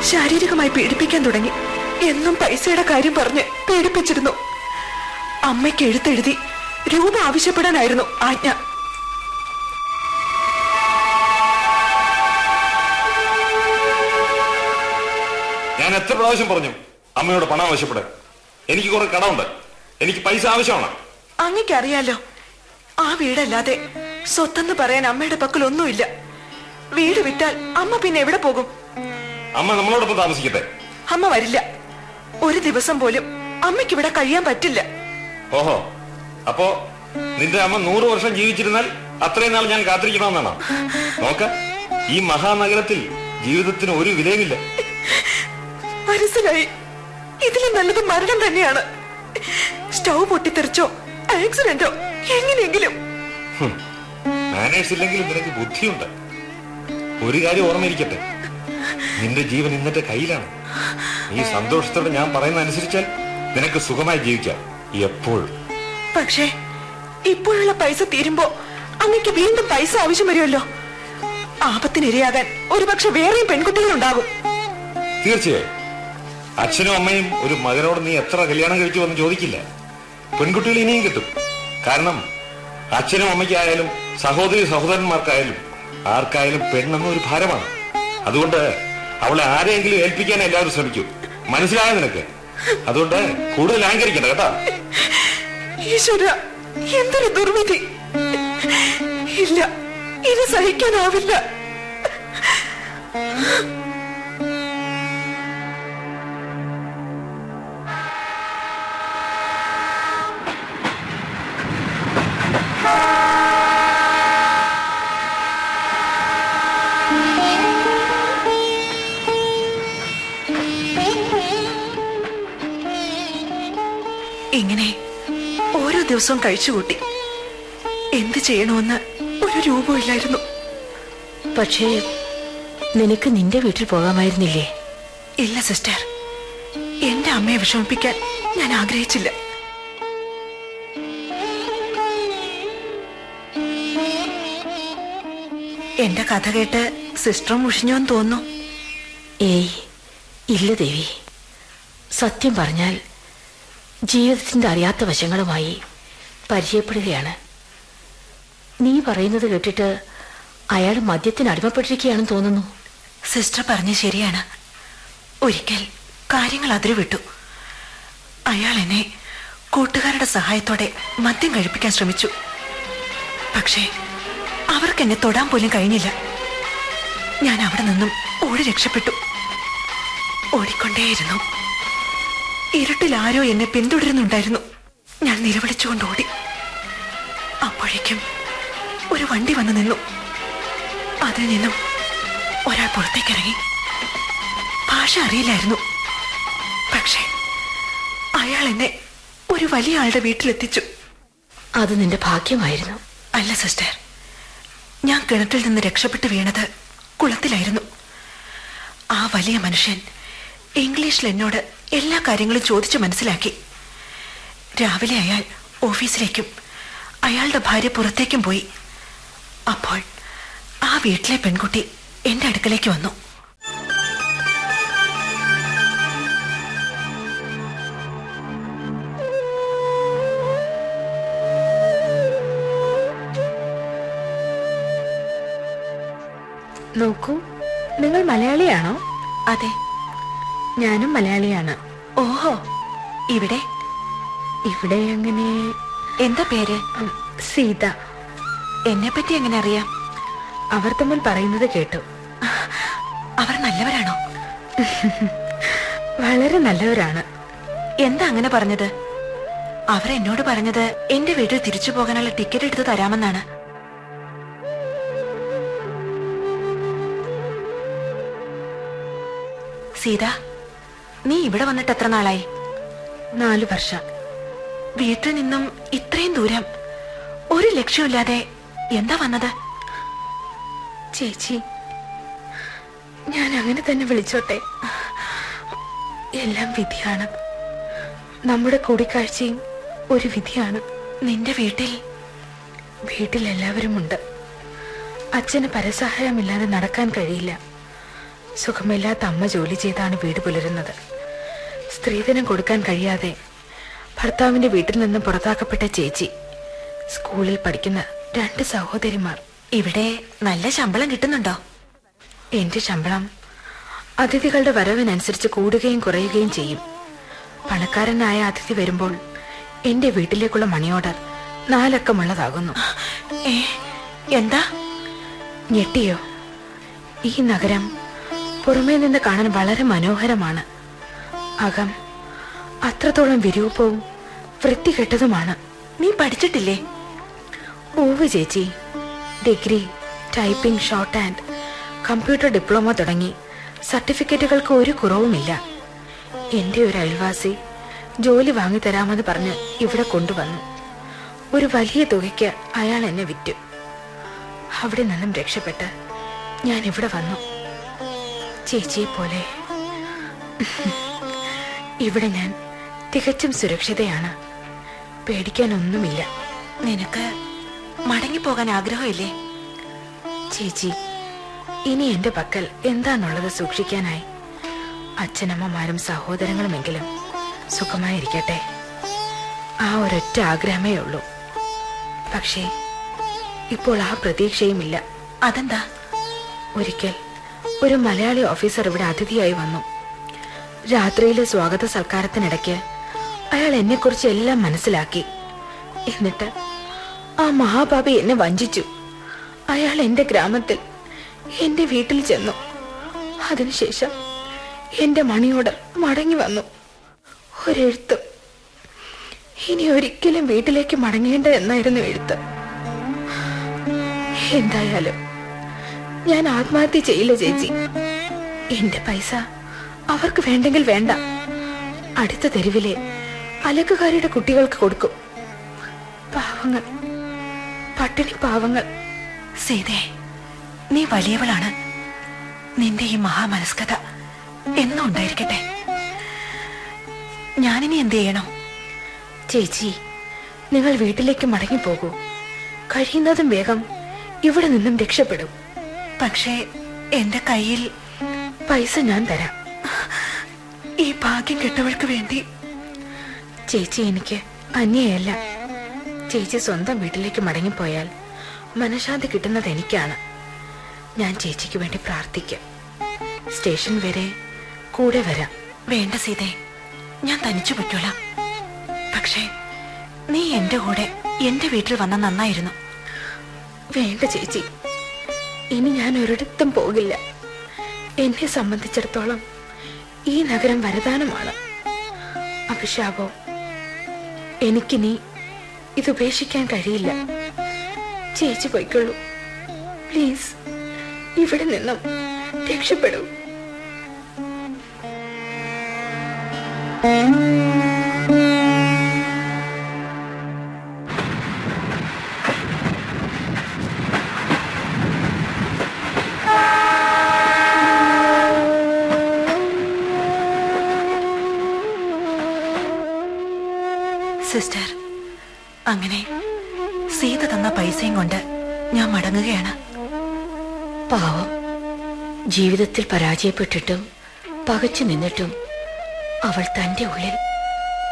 ശാരീരികമായി പീഡിപ്പിക്കാൻ തുടങ്ങി. എന്നും പൈസയുടെ കാര്യം പറഞ്ഞ് പേടിപ്പിച്ചിരുന്നു. അമ്മയ്ക്ക് എഴുത്തെഴുതി രൂപ ആവശ്യപ്പെടാനായിരുന്നു ആജ്ഞ. ഞാൻ എത്ര പ്രാവശ്യം പറഞ്ഞു അമ്മയോട് പണം ആവശ്യപ്പെടാൻ. എനിക്ക് കുറെ കടമുണ്ട്. എനിക്ക് പൈസ ആവശ്യമാണ്. അങ്ങയ്ക്കറിയാലോ ആ വീടല്ലാതെ സ്വത്തെന്ന് പറയാൻ അമ്മയുടെ പക്കൽ ഒന്നുമില്ല. വീട് വിട്ടാൽ അമ്മ പിന്നെ എവിടെ പോകും? അമ്മ നമ്മളോടൊപ്പം താമസിക്കട്ടെ. അമ്മ വരില്ല. ഒരു ദിവസം പോലും അമ്മയ്ക്ക് ഇവിടെ കഴിയാൻ പറ്റില്ല. ഓഹോ. അപ്പോ നിന്റെ അമ്മ നൂറ് വർഷം ജീവിച്ചിരുന്നാൽ അത്രയും നാൾ ഞാൻ കാത്തിരിക്കണമെന്നാണോ? നോക്ക ഈ മഹാനഗരത്തിൽ ജീവിതത്തിന് ഒരു വിലയുമില്ല. മനസ്സിലായി. ഇതിലും നല്ലത് മരണം തന്നെയാണ്. സ്റ്റൗ പൊട്ടിത്തെറിച്ചോ ആക്സിഡന്റോ എങ്ങനെയെങ്കിലും. മാനേഴ്സ് ഇല്ലെങ്കിലും നിനക്ക് ബുദ്ധിയുണ്ട്. ഒരു കാര്യം ഓർമ്മയിരിക്കട്ടെ നിന്റെ ജീവൻ ഇന്നത്തെ കയ്യിലാണ്. നീ സന്തോഷത്തോടെ ഞാൻ പറയുന്ന അനുസരിച്ചാൽ നിനക്ക് സുഖമായി ജീവിക്കാം. എപ്പോഴും പക്ഷേ ഇപ്പോഴുള്ള പൈസ തീരുമ്പോ അങ്ങക്ക് വീണ്ടും പൈസ ആവശ്യം വരുമല്ലോ. ആപത്തിനിരയാകാൻ ഒരുപക്ഷെ വേറെയും പെൺകുട്ടികൾ ഉണ്ടാകും തീർച്ചയായും. അച്ഛനും അമ്മയും ഒരു മകനോട് നീ എത്ര കല്യാണം കഴിച്ചു എന്ന് ചോദിക്കില്ല. പെൺകുട്ടികൾ ഇനിയും കിട്ടും. കാരണം അച്ഛനും അമ്മയ്ക്കായാലും സഹോദരി സഹോദരന്മാർക്കായാലും ആർക്കായാലും പെണ്ണെന്ന ഒരു ഭാരമാണ്. അതുകൊണ്ട് അവളെ ആരെങ്കിലും ഏൽപ്പിക്കാൻ എല്ലാവരും ശ്രമിക്കും. മനസ്സിലായ നിനക്ക്? അതുകൊണ്ട് കൂടുതൽ അഹങ്കരിക്കണ്ട കേട്ടാ? ഈശ്വര എന്തൊരു ദുർവിധി. ഇല്ല ഇനി സഹിക്കാനാവില്ല. ഇങ്ങനെ ദിവസവും കഴിച്ചുകൂട്ടി എന്ത് ചെയ്യണമെന്ന് ഒരു രൂപമില്ലായിരുന്നു പക്ഷേ നിനക്ക് നിന്റെ വീട്ടിൽ പോകാമായിരുന്നില്ലേ? ഇല്ല സിസ്റ്റർ. എന്റെ അമ്മയെ വിഷമിപ്പിക്കാൻ ഞാൻ ആഗ്രഹിച്ചില്ല. എന്റെ കഥ കേട്ട് സിസ്റ്ററും മുഷിഞ്ഞോന്ന് തോന്നുന്നു. ഏയ് ഇല്ല ദേവി. സത്യം പറഞ്ഞാൽ ജീവിതത്തിന്റെ അറിയാത്ത വശങ്ങളുമായി പരിചയപ്പെടുകയാണ്. നീ പറയുന്നത് കേട്ടിട്ട് അയാൾ മദ്യത്തിന് അടിമപ്പെട്ടിരിക്കുകയാണെന്ന് തോന്നുന്നു. സിസ്റ്റർ പറഞ്ഞ ശരിയാണ്. ഒരിക്കൽ കാര്യങ്ങൾ അതിരു വിട്ടു. അയാൾ എന്നെ കൂട്ടുകാരുടെ സഹായത്തോടെ മദ്യം കഴിപ്പിക്കാൻ ശ്രമിച്ചു. പക്ഷേ അവർക്ക് എന്നെ തൊടാൻ പോലും കഴിഞ്ഞില്ല. ഞാൻ അവിടെ നിന്നും ഓടി രക്ഷപ്പെട്ടു. ഓടിക്കൊണ്ടേയിരുന്നു. ഇരുട്ടിൽ ആരോ എന്നെ പിന്തുടരുന്നുണ്ടായിരുന്നു. ഞാൻ നിലവിളിച്ചുകൊണ്ട് ഓടി. അപ്പോഴേക്കും ഒരു വണ്ടി വന്നു നിന്നു. അതിൽ നിന്നും ഒരാൾ പുറത്തേക്ക് ഇറങ്ങി. ഭാഷ അറിയില്ലായിരുന്നു. പക്ഷേ അയാൾ എന്നെ ഒരു വലിയ ആളുടെ വീട്ടിലെത്തിച്ചു. അത് നിന്റെ ഭാഗ്യമായിരുന്നു. അല്ല സിസ്റ്റർ. ഞാൻ കിണറ്റിൽ നിന്ന് രക്ഷപ്പെട്ട് വീണത് കുളത്തിലായിരുന്നു. ആ വലിയ മനുഷ്യൻ ഇംഗ്ലീഷിൽ എന്നോട് എല്ലാ കാര്യങ്ങളും ചോദിച്ചു മനസ്സിലാക്കി. രാവിലെ അയാൾ ഓഫീസിലേക്കും അയാളുടെ ഭാര്യ പുറത്തേക്കും പോയി. അപ്പോൾ ആ വീട്ടിലെ പെൺകുട്ടി എന്റെ അടുക്കലേക്ക് വന്നു. നോക്കൂ നിങ്ങൾ മലയാളിയാണോ? അതെ. ഞാനും മലയാളിയാണ്. ഓഹോ ഇവിടെ ഇവിടെ എങ്ങനെ? എന്താ പേര്? സീത. എന്നെ പറ്റി എങ്ങനെ അറിയാം? അവർ തമ്മിൽ പറയുന്നത് കേട്ടു. അവർ നല്ലവരാണോ? വളരെ നല്ലവരാണ്. എന്താ അങ്ങനെ പറഞ്ഞത്? അവർ എന്നോട് പറഞ്ഞത് എന്റെ വീട്ടിൽ തിരിച്ചു പോകാനുള്ള ടിക്കറ്റ് എടുത്ത് തരാമെന്നാണ്. സീത നീ ഇവിടെ വന്നിട്ട് എത്ര നാളായി? നാലു വർഷം. വീട്ടിൽ നിന്നും ഇത്രയും ദൂരം ഒരു ലക്ഷ്യമില്ലാതെ എന്താ വന്നത്? ചേച്ചി ഞാൻ അങ്ങനെ തന്നെ വിളിച്ചോട്ടെ. എല്ലാം വിധിയാണ്. നമ്മുടെ കൂടിക്കാഴ്ചയും ഒരു വിധിയാണ്. നിന്റെ വീട്ടിൽ? വീട്ടിൽ എല്ലാവരും ഉണ്ട് അച്ഛന് പരസഹായമില്ലാതെ നടക്കാൻ കഴിയില്ല. സുഖമില്ലാത്ത അമ്മ ജോലി ചെയ്താണ് വീട് പുലരുന്നത്. സ്ത്രീധനം കൊടുക്കാൻ കഴിയാതെ ഭർത്താവിന്റെ വീട്ടിൽ നിന്ന് പുറത്താക്കപ്പെട്ട ചേച്ചി. സ്കൂളിൽ പഠിക്കുന്ന രണ്ട് സഹോദരിമാർ. ഇവിടെ നല്ല ശമ്പളം കിട്ടുന്നുണ്ടോ? എന്റെ ശമ്പളം അതിഥികളുടെ വരവിനനുസരിച്ച് കൂടുകയും കുറയുകയും ചെയ്യും. പണക്കാരനായ അതിഥി വരുമ്പോൾ എന്റെ വീട്ടിലേക്കുള്ള മണി ഓർഡർ നാലക്കമുള്ളതാകുന്നു. എന്താ? ഞെട്ടിയോ? ഈ നഗരം പുറമേ നിന്ന് കാണാൻ വളരെ മനോഹരമാണ്. അകം അത്രത്തോളം വിരൂപവും വൃത്തികെട്ടതുമാണ്. നീ പഠിച്ചിട്ടില്ലേ? ഓവ് ചേച്ചി. Degree typing shorthand computer diploma തുടങ്ങി സർട്ടിഫിക്കറ്റുകൾക്ക് ഒരു കുറവുമില്ല. എന്റെ ഒരു അയൽവാസി ജോലി വാങ്ങിത്തരാമെന്ന് പറഞ്ഞ് ഇവിടെ കൊണ്ടുവന്നു. ഒരു വലിയ തുകയ്ക്ക് അയാൾ എന്നെ വിറ്റു. അവിടെ നിന്നും രക്ഷപ്പെട്ട് ഞാൻ ഇവിടെ വന്നു. ചേച്ചിയെ പോലെ ഇവിടെ ഞാൻ തികച്ചും സുരക്ഷിതയാണ്. പേടിക്കാനൊന്നുമില്ല. നിനക്ക് മടങ്ങി മടങ്ങിപ്പോകാൻ ആഗ്രഹമില്ലേ? ചേച്ചി ഇനി എന്റെ പക്കൽ എന്താണുള്ളത് സൂക്ഷിക്കാനായി. അച്ഛനമ്മമാരും സഹോദരങ്ങളുമെങ്കിലും സുഖമായിരിക്കട്ടെ. ആ ഒരൊറ്റ ആഗ്രഹമേ ഉള്ളൂ. പക്ഷേ ഇപ്പോൾ ആ പ്രതീക്ഷയുമില്ല. അതെന്താ? ഒരിക്കൽ ഒരു മലയാളി ഓഫീസർ ഇവിടെ അതിഥിയായി വന്നു. രാത്രിയിലെ സ്വാഗത സൽക്കാരത്തിനിടയ്ക്ക് അയാൾ എന്നെക്കുറിച്ച് എല്ലാം മനസ്സിലാക്കി. എന്നിട്ട് ആ മഹാഭാവി എന്നെ വഞ്ചിച്ചു. അയാൾ എന്റെ ഗ്രാമത്തിൽ എന്റെ വീട്ടിൽ ചെന്നു. അതിനുശേഷം എന്റെ മണിയോട് മടങ്ങി വന്നു. ഒരെഴുത്ത്. ഇനി ഒരിക്കലും വീട്ടിലേക്ക് മടങ്ങേണ്ട എന്നായിരുന്നു എഴുത്ത്. എന്തായാലും ഞാൻ ആത്മഹത്യ ചെയ്യില്ല ചേച്ചി. എന്റെ പൈസ അവർക്ക് വേണ്ടെങ്കിൽ വേണ്ട. അടുത്ത തെരുവിലെ അലക്കുകാരുടെ കുട്ടികൾക്ക് കൊടുക്കും. പാവങ്ങൾ. പട്ടിണി പാവങ്ങൾ. സീതേ നീ വലിയവളാണ്. നിന്റെ ഈ മഹാമനസ്കത എന്നും ഉണ്ടായിരിക്കട്ടെ. ഞാനിനി എന്ത് ചെയ്യണം? ചേച്ചി നിങ്ങൾ വീട്ടിലേക്ക് മടങ്ങിപ്പോകൂ കഴിയുന്നതും വേഗം ഇവിടെ നിന്നും രക്ഷപ്പെടും. പക്ഷേ എന്റെ കയ്യിൽ പൈസ ഞാൻ തരാം. ഈ ഭാഗ്യം കെട്ടവൾക്ക് വേണ്ടി ചേച്ചി എനിക്ക് അന്യയല്ല. ചേച്ചി സ്വന്തം വീട്ടിലേക്ക് മടങ്ങിപ്പോയാൽ മനഃശാന്തി കിട്ടുന്നത് എനിക്കാണ്. ഞാൻ ചേച്ചിക്ക് വേണ്ടി പ്രാർത്ഥിക്കാം. സ്റ്റേഷൻ വരെ കൂടെ വരാം. വേണ്ട സീതേ ഞാൻ തനിച്ചു പറ്റൂല. പക്ഷേ നീ എന്റെ കൂടെ എന്റെ വീട്ടിൽ വന്ന നന്നായിരുന്നു. വേണ്ട ചേച്ചി. ഇനി ഞാൻ ഒരിടത്തും പോകില്ല. എന്നെ സംബന്ധിച്ചിടത്തോളം ഈ നഗരം വരദാനമാണ്. അഭിശാപവും നീ ഇത് ഉപേക്ഷിക്കാൻ കഴിയില്ല. ചേച്ചി പോയിക്കൊള്ളൂ. പ്ലീസ് ഇവിടെ നിന്നും രക്ഷപ്പെടൂ. അങ്ങനെ സീത തന്ന പൈസയും കൊണ്ട് ഞാൻ മടങ്ങുകയാണ്. പാവം. ജീവിതത്തിൽ പരാജയപ്പെട്ടിട്ടും പകച്ചു നിന്നിട്ടും അവൾ തന്റെ ഉള്ളിൽ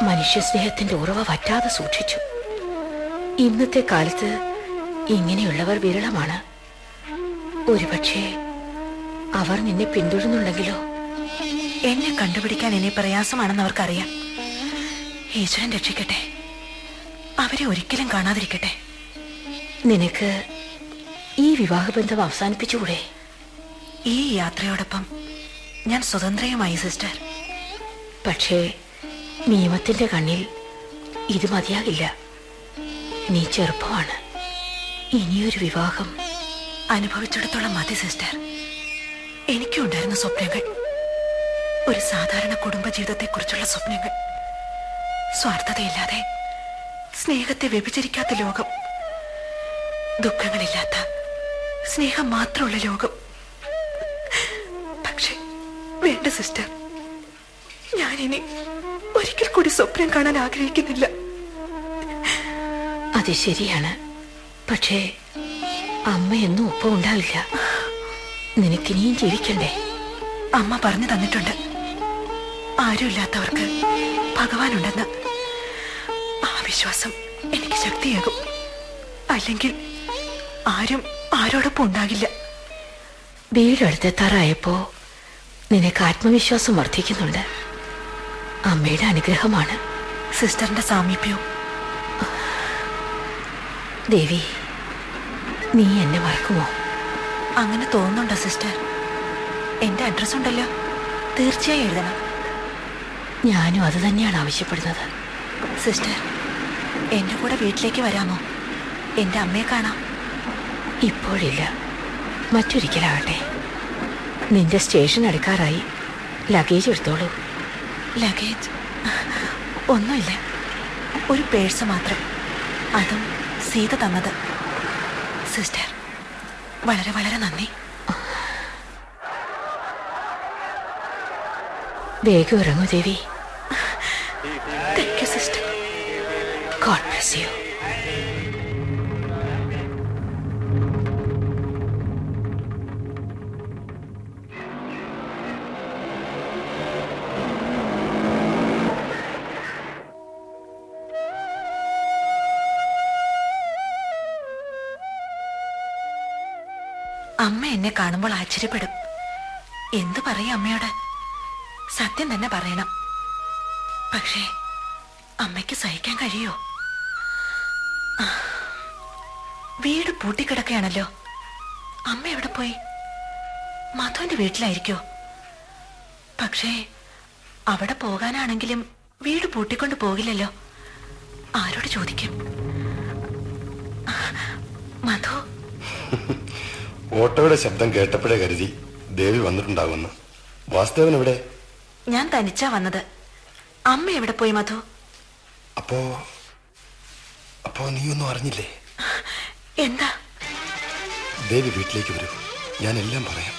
മനുഷ്യസ്നേഹത്തിന്റെ ഉറവ വറ്റാതെ സൂക്ഷിച്ചു. ഇന്നത്തെ കാലത്ത് ഇങ്ങനെയുള്ളവർ വിരളമാണ്. ഒരുപക്ഷെ അവർ നിന്നെ പിന്തുടരുന്നുണ്ടെങ്കിലോ എന്നെ കണ്ടുപിടിക്കാൻ ഇനി പ്രയാസമാണെന്ന് അവർക്കറിയാം. ഈശ്വരൻ രക്ഷിക്കട്ടെ. അവരെ ഒരിക്കലും കാണാതിരിക്കട്ടെ. നിനക്ക് ഈ വിവാഹബന്ധം അവസാനിപ്പിച്ചുകൂടെ? ഈ യാത്രയോടൊപ്പം ഞാൻ സ്വതന്ത്രയുമായി സിസ്റ്റർ. പക്ഷേ നിയമത്തിന്റെ കണ്ണിൽ ഇത് മതിയാകില്ല. നീ ചെറുപ്പമാണ്. ഇനിയൊരു വിവാഹം. അനുഭവിച്ചിടത്തോളം മതി സിസ്റ്റർ. എനിക്കും ഉണ്ടായിരുന്ന സ്വപ്നങ്ങൾ. ഒരു സാധാരണ കുടുംബജീവിതത്തെക്കുറിച്ചുള്ള സ്വപ്നങ്ങൾ. സ്വാർത്ഥതയില്ലാതെ സ്നേഹത്തെ വ്യഭിചരിക്കാത്ത ലോകം. ദുഃഖങ്ങളില്ലാത്ത സ്നേഹം മാത്രമുള്ള ലോകം. പക്ഷെ വേണ്ട സിസ്റ്റർ. ഞാനിനി ഒരിക്കൽ കൂടി സ്വപ്നം കാണാൻ ആഗ്രഹിക്കുന്നില്ല. അത് ശരിയാണ്. പക്ഷേ അമ്മയൊന്നും ഒപ്പം ഉണ്ടാവില്ല. നിനക്കിനിയും ജീവിക്കണ്ടേ? അമ്മ പറഞ്ഞു തന്നിട്ടുണ്ട്. ആരുമില്ലാത്തവർക്ക് ഭഗവാനുണ്ടെന്ന്. വിശ്വാസം എനിക്ക് ശക്തിയാകും. അല്ലെങ്കിൽ ആരും ആരോടൊപ്പം ഉണ്ടാകില്ല. വീടടുത്തെത്താറായപ്പോ നിനക്ക് ആത്മവിശ്വാസം വർദ്ധിക്കുന്നുണ്ട്. അമ്മയുടെ അനുഗ്രഹമാണ്. സിസ്റ്ററിന്റെ സാമീപ്യവും. ദേവി നീ എന്നെ മറക്കുമോ? അങ്ങനെ തോന്നുന്നുണ്ടോ സിസ്റ്റർ? എന്റെ അഡ്രസ് ഉണ്ടല്ലോ. തീർച്ചയായും എഴുതണം. ഞാനും അത് തന്നെയാണ് ആവശ്യപ്പെടുന്നത്. സിസ്റ്റർ എന്റെ കൂടെ വീട്ടിലേക്ക് വരാമോ? എന്റെ അമ്മയെ കാണാം. ഇപ്പോഴില്ല. മറ്റൊരിക്കലാവട്ടെ. നിന്റെ സ്റ്റേഷൻ അടുക്കാറായി. ലഗേജ് എടുത്തോളൂ. ലഗേജ്? ഒന്നുമില്ല. ഒരു പേഴ്സ് മാത്രം. അതും സീത തന്നത്. സിസ്റ്റർ വളരെ വളരെ നന്ദി. വേഗം ഇറങ്ങൂ ദേവി. യു അമ്മ എന്നെ കാണുമ്പോൾ ആശ്ചര്യപ്പെടും. എന്തു പറയും അമ്മയോട്? സത്യം തന്നെ പറയണം. പക്ഷേ അമ്മയ്ക്ക് സഹിക്കാൻ കഴിയോ? വീട് പൂട്ടിക്കിടക്കുകയാണല്ലോ. അമ്മ എവിടെ പോയി? മധുവിന്റെ വീട്ടിലായിരിക്കോ? പക്ഷേ അവിടെ പോകാനാണെങ്കിലും വീട് പൂട്ടിക്കൊണ്ട് പോകില്ലല്ലോ. ആരോട് ചോദിക്കും? മധു? ഓട്ടോയുടെ ശബ്ദം കേട്ടപ്പോഴേ കരുതി ദേവി വന്നിട്ടുണ്ടാകുമെന്ന് വാസുദേവൻ എവിടെ? ഞാൻ തനിച്ചാ വന്നത്. അമ്മ എവിടെ പോയി മധു? അപ്പോ അപ്പോ നീ ഒന്നും അറിഞ്ഞില്ലേ? എന്താ? ദേവി വീട്ടിലേക്ക് വരൂ. ഞാൻ എല്ലാം പറയാം.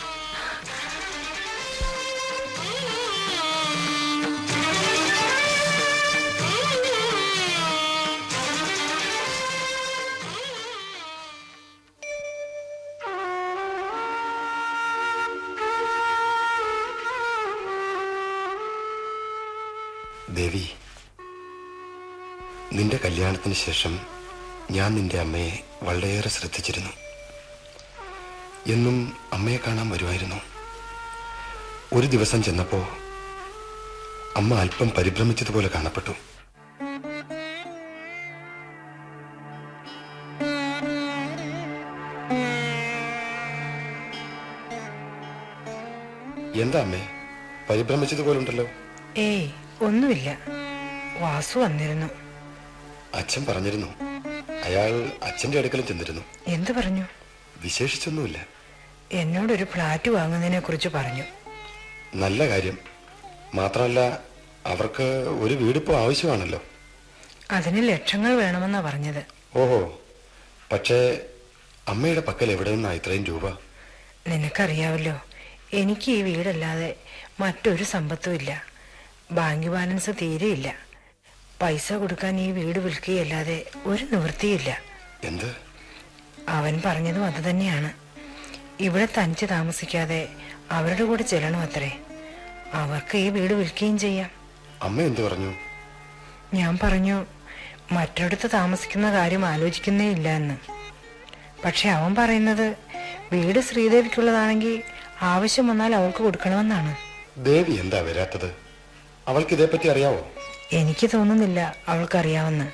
ദേവി നിന്റെ കല്യാണത്തിന് ശേഷം ഞാൻ നിന്റെ അമ്മയെ വളരെയേറെ ശ്രദ്ധിച്ചിരുന്നു. എന്നും അമ്മയെ കാണാൻ വരുമായിരുന്നു. ഒരു ദിവസം ചെന്നപ്പോ അമ്മ അല്പം പരിഭ്രമിച്ചതുപോലെ കാണപ്പെട്ടു. എന്താ അമ്മേ? പരിഭ്രമിച്ചതുപോലെ ഉണ്ടല്ലോ ഏയ് ഒന്നുമില്ല. വാസു വന്നിരുന്നു. അച്ഛൻ പറഞ്ഞിരുന്നു. അയാൾ അച്ഛന്റെ അടുക്കലും ചെന്നിരുന്നു. എന്തു പറഞ്ഞു? വിശേഷിച്ചൊന്നുമില്ല. എന്നോടൊരു ഫ്ലാറ്റ് വാങ്ങുന്നതിനെ കുറിച്ച് പറഞ്ഞു. നല്ല കാര്യം. മാത്രമല്ല അവർക്ക് ഒരു വീടിപ്പോ ആവശ്യമാണല്ലോ. അതിന് ലക്ഷങ്ങൾ വേണമെന്നാ പറഞ്ഞത്. ഓഹോ. പക്ഷേ അമ്മയുടെ പക്കൽ എവിടെ നിന്നാ ഇത്രയും രൂപ? നിനക്കറിയാവല്ലോ എനിക്ക് ഈ വീടല്ലാതെ മറ്റൊരു സമ്പത്തും ഇല്ല. ബാങ്ക് ബാലൻസ് തീരെയില്ല. പൈസ കൊടുക്കാൻ ഈ വീട് വിൽക്കുകയല്ലാതെ ഒരു നിവൃത്തിയില്ല. എന്ത്? അവൻ പറഞ്ഞതും അത് തന്നെയാണ്. ഇവിടെ തനിച്ച് താമസിക്കാതെ അവരുടെ കൂടെ ചെല്ലണം അത്രേ. അവർക്ക് ഈ വീട് വിൽക്കുകയും ചെയ്യാം. അമ്മ എന്ത് പറഞ്ഞു? ഞാൻ പറഞ്ഞു മറ്റൊരിടത്ത് താമസിക്കുന്ന കാര്യം ആലോചിക്കുന്നേ ഇല്ല എന്ന്. പക്ഷെ അവൻ പറയുന്നത് വീട് ശ്രീദേവിക്കുള്ളതാണെങ്കിൽ ആവശ്യം വന്നാൽ അവൾക്ക് കൊടുക്കണമെന്നാണ്. ദേവി എന്താ വരാത്തത്? അവൾക്ക് ഇതേപ്പറ്റി അറിയാവോ? എനിക്ക് തോന്നുന്നില്ല അവൾക്കറിയാവുന്ന.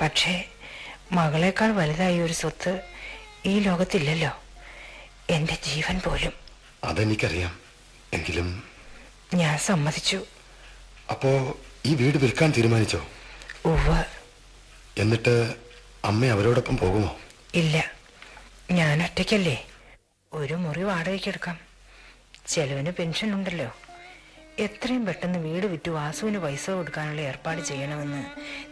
പക്ഷേ മകളെക്കാൾ വലുതായി ഒരു സ്വത്ത് ഈ ലോകത്തില്ലല്ലോ. എന്റെ ജീവൻ പോലും. അതെനിക്കറിയാം. എങ്കിലും ഞാൻ സമ്മതിച്ചു. അപ്പോ ഈ വീട് വിൽക്കാൻ തീരുമാനിച്ചോ? ഉവ്വ. എന്നിട്ട് അമ്മ അവരോടൊപ്പം പോകുമോ? ഇല്ല. ഞാൻ ഒറ്റയ്ക്കല്ലേ. ഒരു മുറി വാടകയ്ക്കെടുക്കാം ചെലവിന് പെൻഷൻ ഉണ്ടല്ലോ എത്രയും പെട്ടെന്ന് വീട് വിറ്റു വാസുവിന് പൈസ കൊടുക്കാനുള്ള ഏർപ്പാട് ചെയ്യണമെന്ന്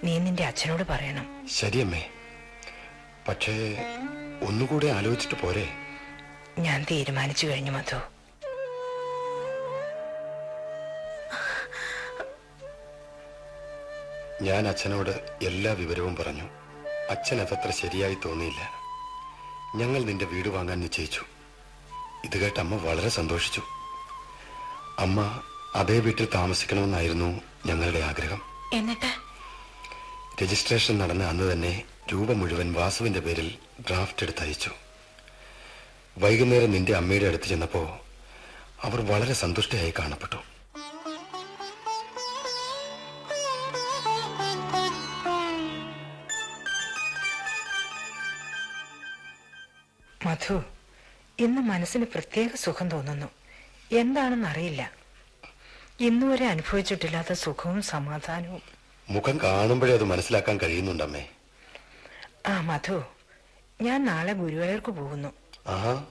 നീ നിന്റെ അച്ഛനോട് പറയണം. ശരിയമ്മേ. പക്ഷേ ഒന്നുകൂടെ ആലോചിച്ചിട്ട് പോരെ. ഞാൻ തീരുമാനിച്ചു കഴിഞ്ഞു മധു. ഞാൻ അച്ഛനോട് എല്ലാ വിവരവും പറഞ്ഞു. അച്ഛൻ അതത്ര ശരിയായി തോന്നിയില്ല. ഞങ്ങൾ നിന്റെ വീട് വാങ്ങാൻ നിശ്ചയിച്ചു. ഇത് കേട്ട് അമ്മ വളരെ സന്തോഷിച്ചു. അമ്മ അതേ വീട്ടിൽ താമസിക്കണമെന്നായിരുന്നു ഞങ്ങളുടെ ആഗ്രഹം. എന്നിട്ട്? രജിസ്ട്രേഷൻ നടന്ന അന്ന് തന്നെ രൂപ മുഴുവൻ വാസുവിന്റെ പേരിൽ ഡ്രാഫ്റ്റ് എടുത്ത് അയച്ചു. വൈകുന്നേരം നിന്റെ അമ്മയുടെ അടുത്ത് ചെന്നപ്പോ അവർ വളരെ സന്തുഷ്ടയായി കാണപ്പെട്ടു. മധു ഇന്ന് മനസ്സിന് പ്രത്യേക സുഖം തോന്നുന്നു. എന്താണെന്ന് അറിയില്ല ഇന്നുവരെ അനുഭവിച്ചിട്ടില്ലാത്ത സുഖവും സമാധാനവും. മുഖം കാണുമ്പോഴേ അത് മനസ്സിലാക്കാൻ കഴിയുന്നുണ്ടമ്മേ. ആ മധു ഞാൻ നാളെ ഗുരുവായൂർക്ക് പോകുന്നു. ആ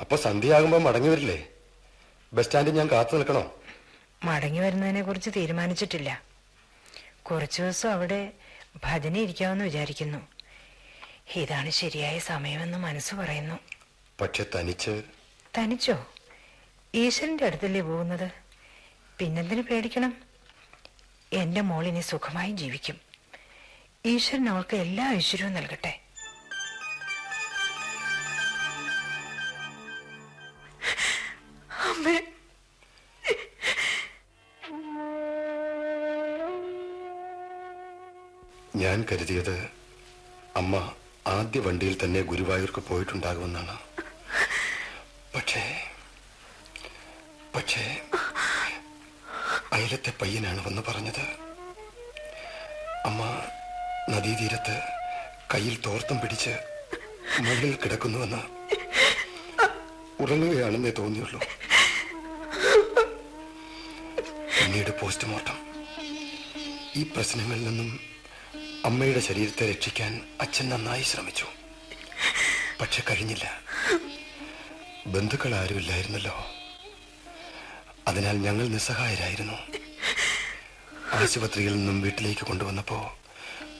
അപ്പൊ സന്ധ്യയാകുമ്പോ മടങ്ങി വരില്ലേ? ബസ് സ്റ്റാൻഡിൽ ഞാൻ കാത്തു നിൽക്കണോ? മടങ്ങി വരുന്നതിനെ കുറിച്ച് തീരുമാനിച്ചിട്ടില്ല. കുറച്ചു ദിവസം അവിടെ ഭജന ഇരിക്കാമെന്ന് വിചാരിക്കുന്നു. ഇതാണ് ശരിയായ സമയമെന്ന് മനസ്സ് പറയുന്നു. പക്ഷെ തനിച്ച് തനിച്ചോ? ഈശ്വരന്റെ അടുത്തല്ലേ പോകുന്നത്? പിന്നെന്തിനു പേടിക്കണം? എന്റെ മോളിനി സുഖമായി ജീവിക്കും. ഈശ്വരൻ അവൾക്ക് എല്ലാ ഐശ്വര്യവും നൽകട്ടെ. ഞാൻ കരുതിയത് അമ്മ ആദ്യ വണ്ടിയിൽ തന്നെ ഗുരുവായൂർക്ക് പോയിട്ടുണ്ടാകുമെന്നാണ്. പക്ഷേ പക്ഷേ അയലത്തെ പയ്യനാണ് വന്ന് പറഞ്ഞത്. അമ്മ നദീതീരത്ത് കയ്യിൽ തോർത്തം പിടിച്ച് മണ്ണിൽ കിടക്കുന്നുവെന്ന് ഉറങ്ങുകയാണെന്നേ തോന്നിയുള്ളൂ. പിന്നീട് പോസ്റ്റ്മോർട്ടം. ഈ പ്രശ്നങ്ങളിൽ നിന്നും അമ്മയുടെ ശരീരത്തെ രക്ഷിക്കാൻ അച്ഛൻ നന്നായി ശ്രമിച്ചു. പക്ഷെ കഴിഞ്ഞില്ല. ബന്ധുക്കൾ ആരുമില്ലായിരുന്നല്ലോ. അതിനാൽ ഞങ്ങൾ നിസ്സഹായരായിരുന്നു. ആശുപത്രിയിൽ നിന്നും വീട്ടിലേക്ക് കൊണ്ടുവന്നപ്പോ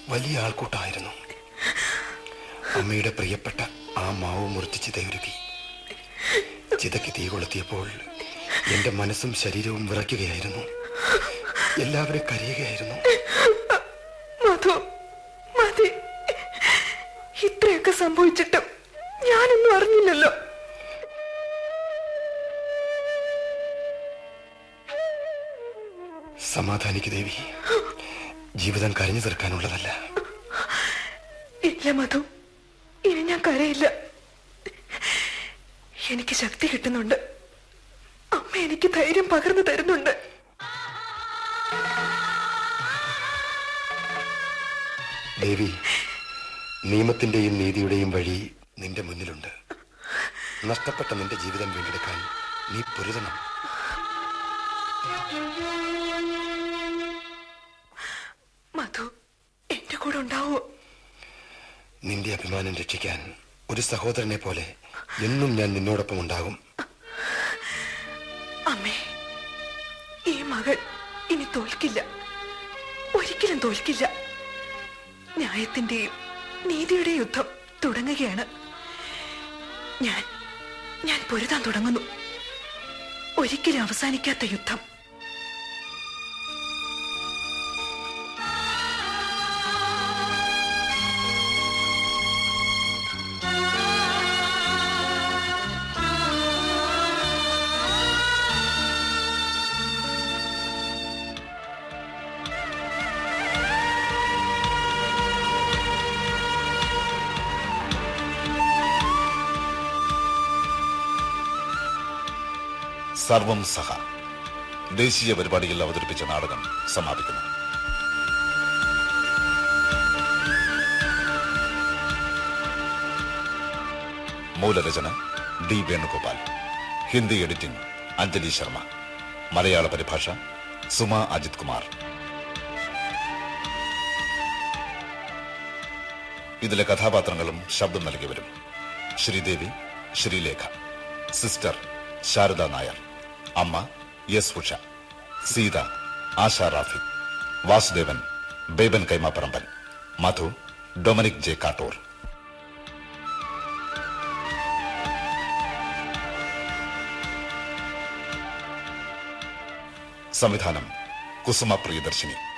വലിയ ആൾക്കൂട്ടായിരുന്നു. അമ്മയുടെ പ്രിയപ്പെട്ട ആ മാവ് മുറിച്ച് ചിതയൊരുക്കി. ചിതയ്ക്ക് തീ കൊളുത്തിയപ്പോൾ എന്റെ മനസ്സും ശരീരവും വിറയ്ക്കുകയായിരുന്നു. എല്ലാവരും കരയുകയായിരുന്നു. മധു മതി. ഇത്രയൊക്കെ സംഭവിച്ചിട്ടും ഞാനൊന്നും അറിഞ്ഞില്ലല്ലോ. സമാധാനിക്ക് ദേവി. ജീവിതം കരഞ്ഞു തീർക്കാനുള്ളതല്ല. ഇല്ല മധു. ഇനി ഞാൻ കരയില്ല. എനിക്ക് ശക്തി കിട്ടുന്നുണ്ട്. അമ്മ എനിക്ക് ധൈര്യം പകർന്നു തരുന്നുണ്ട്. ദേവി നിയമത്തിന്റെയും നീതിയുടെയും വഴി നിന്റെ മുന്നിലുണ്ട്. നഷ്ടപ്പെട്ട നിന്റെ ജീവിതം വീണ്ടെടുക്കാൻ നീ പൊരുതണം. നിന്റെ അഭിമാനം രക്ഷിക്കാൻ ഒരു സഹോദരനെ പോലെ എന്നും ഞാൻ നിന്നോടൊപ്പം ഉണ്ടാകും. അമ്മേ ഈ മകൾ ഇനി തോൽക്കില്ല. ഒരിക്കലും തോൽക്കില്ല. ന്യായത്തിന്റെയും നീതിയുടെ യുദ്ധം തുടങ്ങുകയാണ്. ഞാൻ ഞാൻ പൊരുതാൻ തുടങ്ങുന്നു. ഒരിക്കലും അവസാനിക്കാത്ത യുദ്ധം. സർവം സഹ. ദേശീയ പരിപാടിയിൽ അവതരിപ്പിച്ച നാടകം സമാപിക്കുന്നു. മൂലരചന ഡി വേണുഗോപാൽ. ഹിന്ദി എഡിറ്റിംഗ് അഞ്ജലി ശർമ്മ. മലയാള പരിഭാഷ സുമ അജിത് കുമാർ. ഇതിലെ കഥാപാത്രങ്ങളും ശബ്ദം നൽകിയവരും ശ്രീദേവി ശ്രീലേഖ സിസ്റ്റർ ശാരദ നായർ. അമ്മ S Seetha Asha Rafi Vasudevan Beban Kaimapparamban Madhu Dominic J Kattoor. സംവിധാനം കുസുമ പ്രിയദർശിനി.